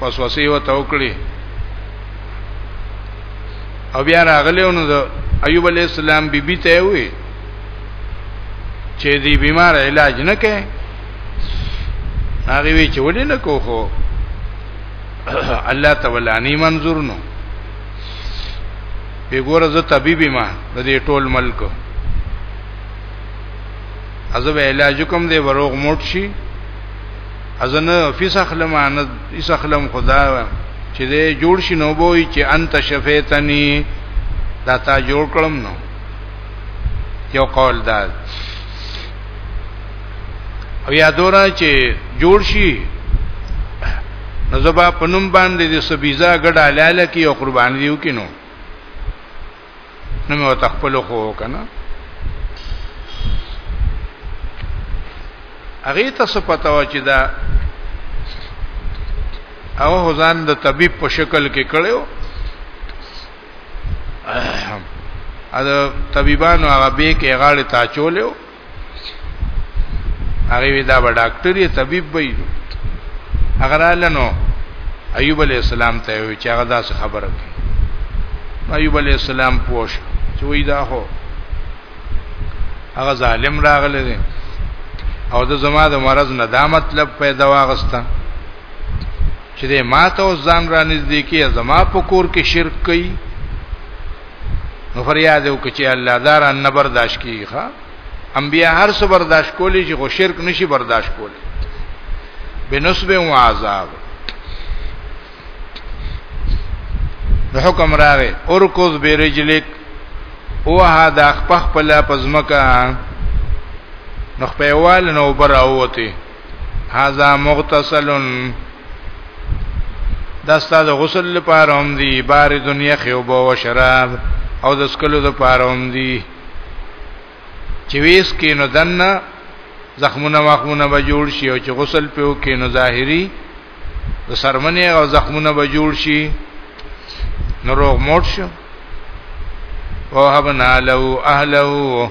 وسوسه یو ته وکړي او بیا راغلی نو د ایوب علی السلام بیبي بی ته وي چې دی بیمار علاج نه کوي هغه وی چې ولې نه کوو الله تعالی ني منظور نو وګوره زه طبيبي ما د دې ټول ملک ازو به علاج کوم دی وروغ موټ شي ازنه فیس اخلم ان فیس اخلم خدا چې دې جوړ شي نو بوئی چې انت شفیتنی دا تا جوړ کړم نو یو قول دا او یادورا چې جوړ شي نو زبا پنوم باندې د سبيزا ګډه لاله کې او قرباني دیو کینو نو مې وته خپل خو کنه هغه ته څه پتا و چې دا او ځان د طبيب په شکل کې کړو ا د طبيبانو هغه به کې غاړه تا چولیو هغه وی دا به ډاکټر یې طبيب وي هغه رالنو ایوب علی السلام ته وی چې هغه داسې خبره کوي ایوب علی السلام پوښ چې وی دا هو هغه ظالم راغلی دی او د زما د مرض نه دا مطلب پیدا واغسته چې ما ته ځان را نږدې کې زما په کور کې شرک کوي نو فریاد وکړي الله دار ان برداشت کیږي ښا انبیا هر څه برداشت کولی چې خو شرک نشي برداشت کولی بنسب و عذاب نو حکم راغی ارکض برجلک او ها د خپخ په لا پزمکه نو خپېوال نو بر اوته هاذا مغتسل دا ستاد غسل لپاره هم دی بار دنیا خيوب او شراب او د سکلو لپاره هم دی چې ویس کې نو دنه زخمونه واخمونه به جوړ شي او چې غسل پیو کې نو ظاهري د سرمنې او زخمونه به جوړ شي نو روغ موټ شو وهبنا له اهله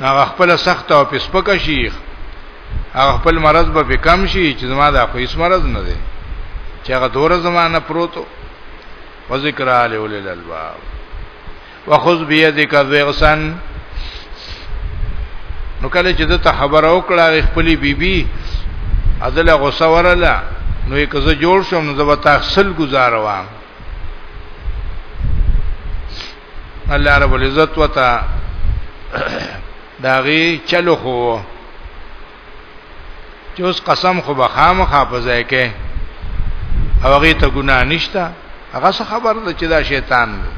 هغه خپل سخت او پسپک شيخ هغه خپل مرض به کم شي چې زما د خو هیڅ مرض نه دی چې هغه دوره زمانہ پروتو وذکر علی اول الالباب وخذ بيدک ذغسن نو کله چې دته خبر او کړه خپلې بیبي ازله غوسه ورله نو یې کزه جوړ شوم نو زه به تحصیل گزاروم الله رب العزت وتا داغي چلو خو چې اوس قسم خو به خامخا په ځای کې او هغه ته ګناه نشته هغه څه خبر ده چې دا شیطان دی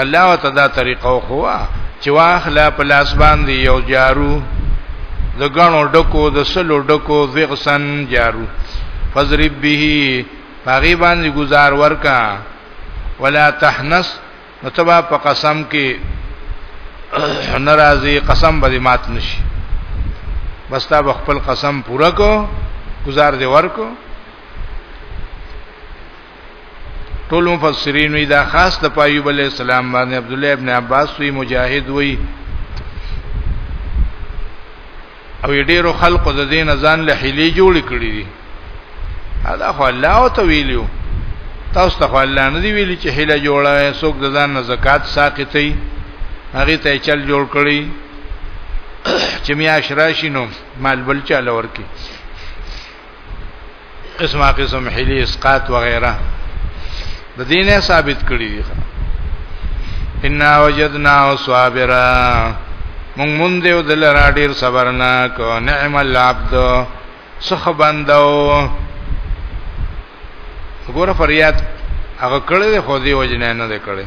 الله وتعالى طریقه خو چې واخلا په لاس باندې یو جارو د غنو ډکو د سلو ډکو زغسن جارو فضرب به پاغي باندې گزار ورکا ولا تحنس متبا په قسم کې ناراضي قسم به مات نشي بس تا خپل قسم پورا کو گزار دی ورکو ټول مفسرین وی دا خاص د پایوب علی السلام باندې عبد الله ابن عباس وی مجاهد وی او ډیرو خلقو د دین ځان له حیلې جوړ کړی دي دا خو الله او ته ویلو تاسو ته الله نه دی ویلی چې حیله جوړه څوک د ځان نه زکات ساقطي هغه ته چل جوړ کړی چې میاش راشي نو مال بل چاله ورکی قسمه قسم حلی اسقات وغیرہ د دینه ثابت کړی دی ان وجدنا صابرا مونږ مونږ دیو دل را ډیر صبرناک نعم العبد سخ بندو وګوره فریاد هغه کړه دی خو دی وجنه نه دی کړه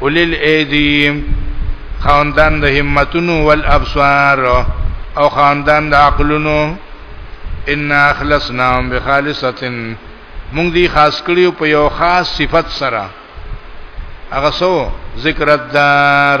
اولل ایدی خاندان د همتونو والابصار او خاندان د عقلونو ان اخلصناهم بخالصه مونږ دی خاص کړیو په یو خاص صفت سره هغه سو ذکر الدار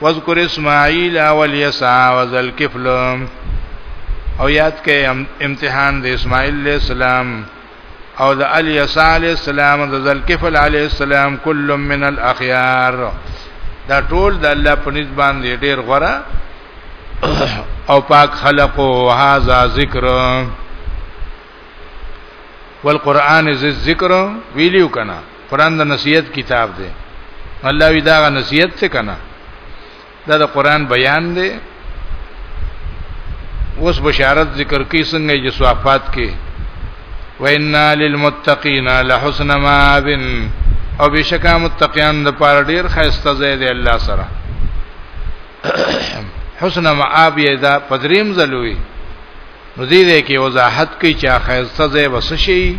واذکر اسماعیل والیسع وذلکفل او یاد کې امتحان د اسماعیل علیہ السلام او د الیسع علیہ السلام د ذلکفل علیہ السلام کل من الاخيار دا ټول د الله په نسبت باندې ډیر غره او پاک خلق او هاذا ذکر والقران ذی الذکر ویلیو کنا قران د نصیحت کتاب دی الله وی دا نصیحت څه کنه دا د قران بیان دی اوس بشارت ذکر کی څنګه چې صفات کې وإنا للمتقین لحسن مآب او بشکا متقیان د پاره ډیر خیسته ځای دی الله سره حسن مآب یې دا پدریم زلوي نو دې دې کې وضاحت کوي چې خیسته ځای وسشي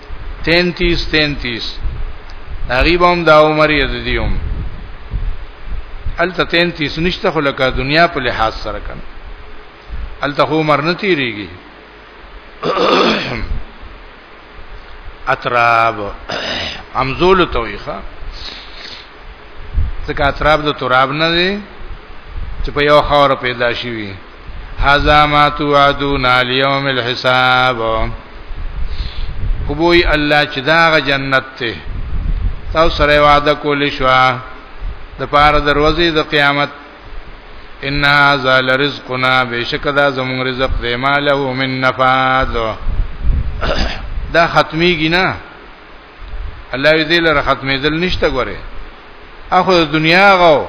33 33 غریب هم دا عمر یې د دیوم الته 33 نشته خو لکه دنیا په لحاظ سره کنه الته خو عمر نه تیریږي اتراب امزول تویخه ځکه اتراب د تراب نه دی چې په یو خاور پیدا شي هذا ما توعدون اليوم الحساب وبوي الله چې دا جنت ته تاسو سره وعده کول شو د پاره دروازې د قیامت ان ذا لرزقنا بشک دا زمون رزق دی ماله من نفاد دا ختمي گنا الله یې دې لره ختمې دل نشته ګوره اخو د دنیا غو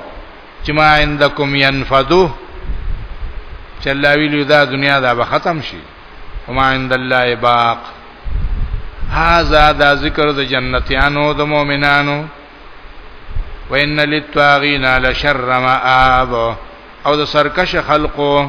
چې ما عندکم ينفدو چې الله ویلو دا دنیا دا به ختم شي وما عند الله باق هاذا دا ذکر د جنتیانو د مؤمنانو وان للطاغین لشر مآب او د سرکش خلقو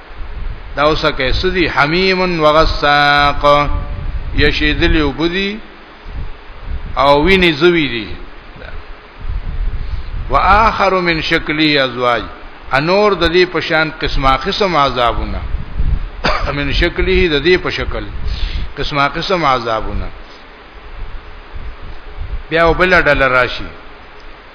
دا اوسه کې سدي حمیم وغساق یشیدلی وبدی او ویني زوی دی واخر من شکلی ازواج انور د دې پشان قسمه قسم عذابونه من شکلی د دې په شکل قسمه قسم عذابونه بیا وبل ډل راشي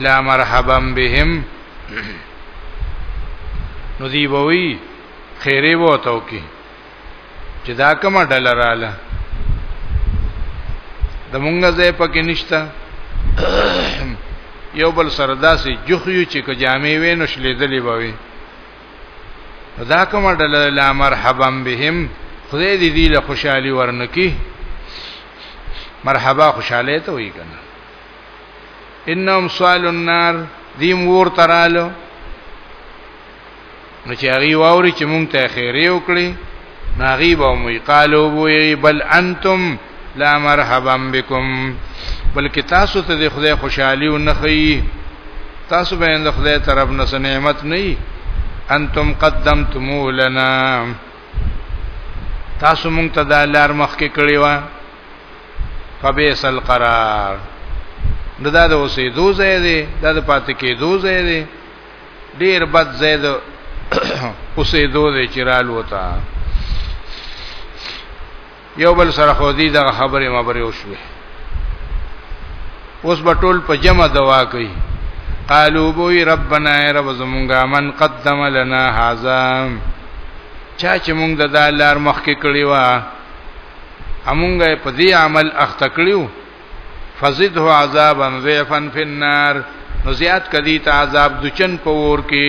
لا مرحبا بهم نو دی بوي خیره وو تو کی چې دا کومه ډله رااله د مونږه ځای پکې نشته یو بل سرداسي جوخیو چې کو جامې وینو شلې دلی بوي دا کوم ډول لا مرحبا بهم خدای دې دې له خوشحالي ورنکي مرحبا خوشاله ته وي کنه انهم سوال النار دې مور ترالو نو چې هغه ووري چې مونږ ته خیره وکړي ناغي به مې قالو وي بل انتم لا مرحبا بكم بلکې تاسو ته د خدای خوشحالي او نخي تاسو به د خدای طرف نه نعمت نه انتم قدمتمو لنا تاسو مونږ ته دا لار مخ کې کړی و فبئس القرار نو دا د اوسې دوزه دی دا د پاتې کې دوزه دی ډیر بد زید اوسې دوزه چرال وتا یو بل سره خو دې دغه خبرې مبرې وشوي اوس به ټول په جمع دوا کوي قالو بوی ربنا رب زمونږه من قدم لنا هاذا چا چې مونږ د دالار مخ کې کړی و امونږه په دې عمل اخته کړیو فزده عذابا ضعفا فی النار نو زیات کدی ته عذاب دچن په ور کې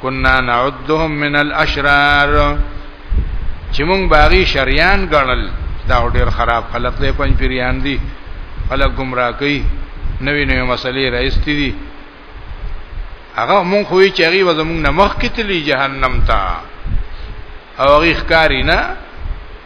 کنا نعدهم من الاشرار چې مونږ باغی شریان ګڼل دا ډېر خراب خلک دی پنځ پیریان دي خلک گمراه کوي نوې نوې مسلې راځتي دي هغه مونږ خو یې چری و زمونږ نه مخ کتلی جهنم ته او هغه ښکاری نه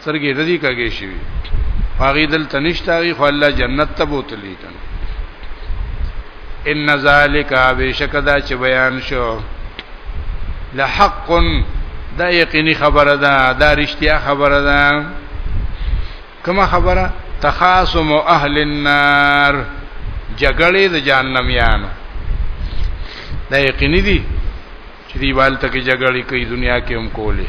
سترګې د دې کګې شي هغه دلته نشته وي خو الله جنت ته بوتلی کنه ان ذالک بشک دا چې بیان شو لحق دا یقیني خبره ده دا رښتیا خبره ده کومه خبره تخاصم اهل النار جګړې د جهنم یانو دا یقیني دي چې دی والته کې جګړې کوي دنیا کې هم کولې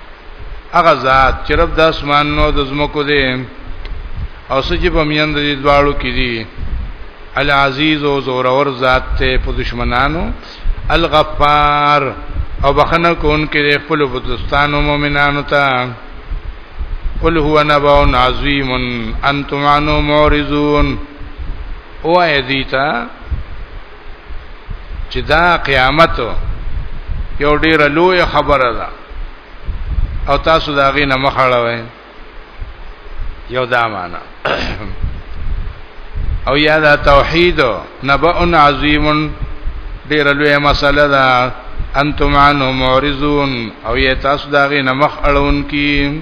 هغه ذات چې رب د اسمان نو د زمکو دی او سچ په میند دي دواړو کې دي العزیز او زور اور ذات ته په دشمنانو الغفار او بخنه کون کې خپل بودستانو مؤمنانو ته قل هو نبأ عظیم انتم عنه معرضون او ایدیتا چې دا قیامت یو ډیر لوی خبره ده او تاسو دا غي نه مخړوي یو دا معنا او یا دا توحید نبأ عظیم ډیر لوی مسله ده انتم عنه معرضون او یا تاسو دا غي نه مخړون کی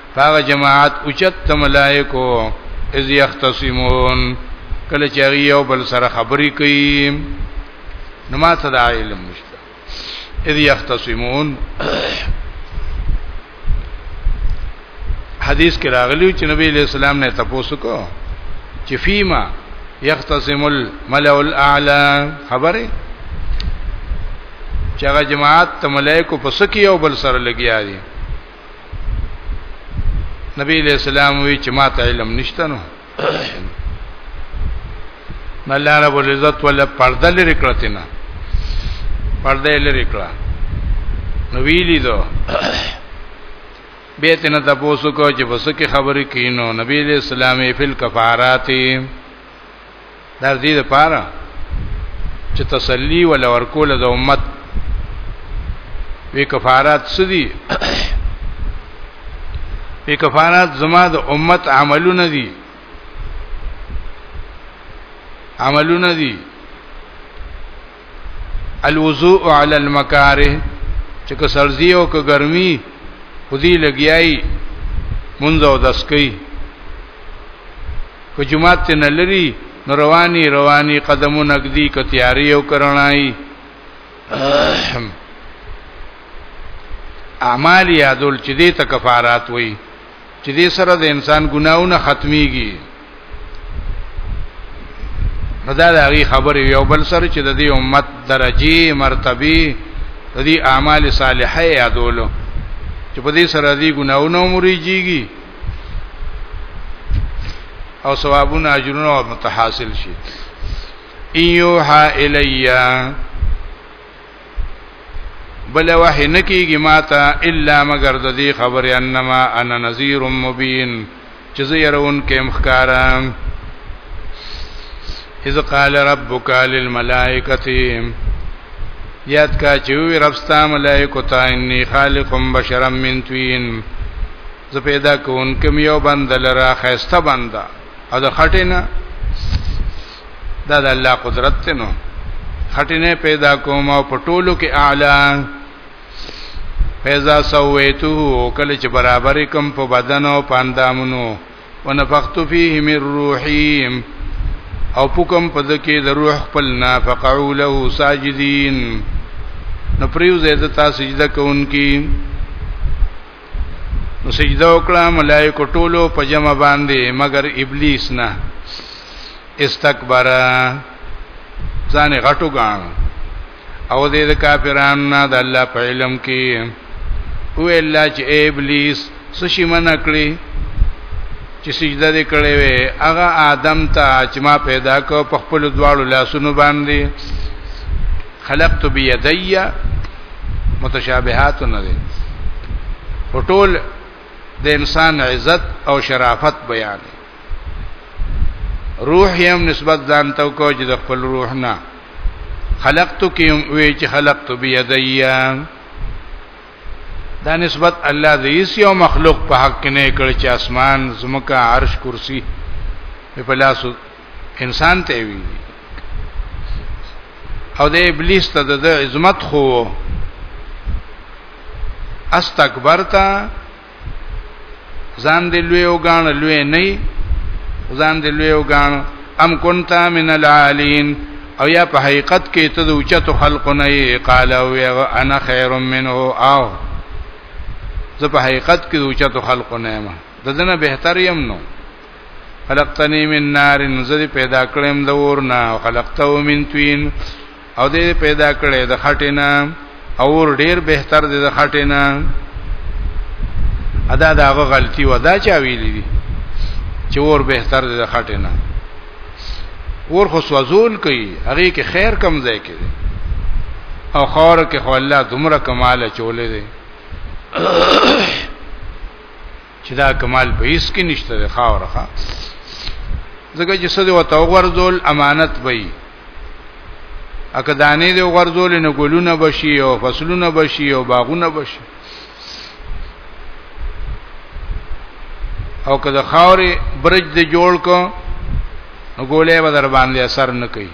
هغه جماعت اوچت د ملائکو اذ یختصمون کله چې یو بل سره خبرې کوي نو ما ته دا علم نشته اذ یختصمون حدیث کې راغلی چې نبی علیہ السلام نه تاسو کو چې فیما یختصم الملأ الاعلى خبره چې هغه جماعت ته ملائکه پسکی او بل سره لګیا دي نبی علیہ السلام وی چې ما ته علم نشته نو الله رب العزت ولا پرده لري کړته نه پرده لري کړه نو ویلی دو بیت نه تاسو کو چې بس کې خبرې کینو نبی علیہ السلام فل کفارات در دې لپاره چې تسلی ول ورکول د امت وی کفارات سدي وی کفارات زما د امت عملونه دي عملونه دي الوضوء علی المکاره چې که سرزی او که ګرمي خودي لګیای منځ او دس کوي که جمعات ته نه لري نو رواني رواني قدمونه کدي که تیاری او کرنای اعمال یادول چې دې ته کفارات وایي چې دې سره د انسان ګناونه ختميږي دا د هغه خبرې یو بل سره چې د دې امت درجه مرتبه د دې اعمال صالحه یادولو چې په دې سره دې ګناونه مريږي او ثوابونه اجرونه متحاصل شي ایوها الیا بل وحی نکیږي ماته الا مگر د دې خبره انما انا نذیر مبین چې زه يرون کې مخکارم اذ قال ربک للملائکه یاد کا چې وی رب ستا ملائکه تا انی خالق بشرا من طین زه پیدا کوونکم یو بندل را خسته بندا او د خټینه دا د الله قدرت ته نو خټینه پیدا کوم او پټولو کې اعلی فیضا سویتو کله چې برابرې کوم په بدن او پاندامونو ونفخت فيه من روحي او پکم پدکې د روح خپل نه فقعوا له ساجدين نو پریو زید تاسو سجده کوونکی نو سجده وکړه ملائکه ټولو په جمع باندې مگر ابلیس نه استکبر ځان غټو غان او دې د کافرانو نه د الله په علم کې او الله چې ابلیس سشي من کړی چې سجده دې کړې وې هغه آدم ته چې ما پیدا کو په خپل دواړو لاسونو باندې خلقت بيدي متشابهات نه دي ټول د انسان عزت او شرافت بیان روح یم نسبت ځان ته کو چې د خپل روح نه خلقت کیم وی چې خلقت بيدي دا نسبت الله د هیڅ یو مخلوق په حق نه کړ چې اسمان زمکه عرش کرسی په لاس انسان ته وی او د ابلیس ته د عظمت خو استکبرتا ځان دې لوی او غان لوی نه ځان دې لوی او غان ام كنت من العالين او یا په حقیقت کې ته د اوچتو خلق نه قال او انا خير منه او زه په حقیقت کې د اوچتو خلق نه ما ددنه بهتر يم نو خلقتنی من نار زدی پیدا کړم د ورنا او خلقته من توین او دې پیدا کړې د خټینا اور ډیر بهتر دی د خټینا ادا دا هغه غلطي ودا چا ویلې دي چې اور بهتر دی د خټینا اور خو سوزول کوي هغه کې خیر کم ځای کې او خور کې خو الله دومره کمال چولې دي چې دا کمال په هیڅ کې نشته د خاورخه ځکه چې سده وته ورزول امانت وي اګه دانې دی ورزول نه ګلونه بشي او فصلونه بشي او باغونه بشي او که د خاورې برج دی جوړ کو نو ګولې به در باندې اثر نه کوي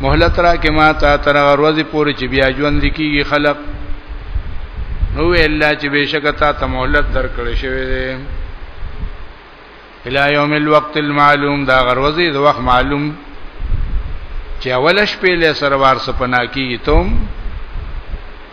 مهلت را کې ما ته تر ورځې پورې چې بیا ژوند کیږي خلق نو الا چې بشک تا ته مهلت درکړې شوی دی الی یوم الوقت المعلوم دا غروزی د وخت معلوم چې اول شپې له سروار سپنا کیږي ته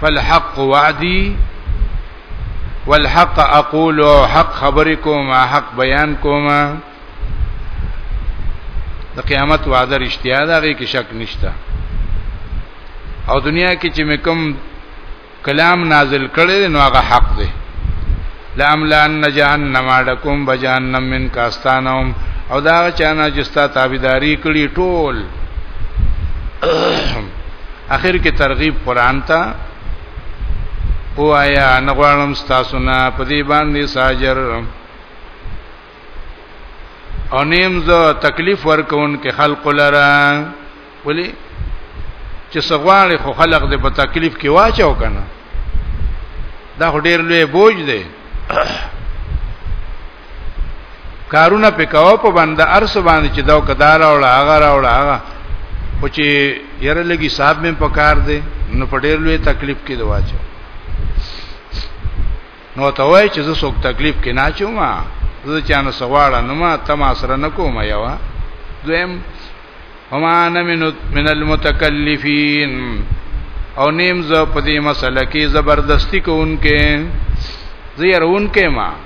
فالحق وعدي والحق اقول حق خبرې کوم حق بیان کوم د قیامت وعده رښتیا ده هغه کې شک نشته او دنیا کې چې مکم کلام نازل کړي نو هغه حق دی لاملان جهنم عدکم بجهنم من کاستانهم او دا چانه چې ستا تابعداري کړي ټول اخر کې ترغیب قران ته او آیا نغوانم تاسو نه په دې باندې ساجر او نیم زه تکلیف ورکون کې خلق لرا ولی چې سغواړي خو خلق دې په تکلیف کې واچو کنه دا ډېر لوی بوج دی کارونه پکاو په باندې ارس باندې چې دا کدار او هغه راوړ هغه خو چې یره لګي صاحب مې پکار دی نو په ډېر لوی تکلیف کې دی واچو نو ته وای چې زه څوک تکلیف کې نه چوم زه چانه سواړه نو ما تم سره نه کوم یو دویم وما انا من من المتکلفین او نیم زه په دې مسله کې زبردستی کوونکې زیرونکې ما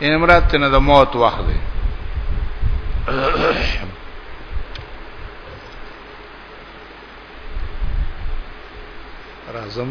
ان مراد تنه د موت وخت دی راځم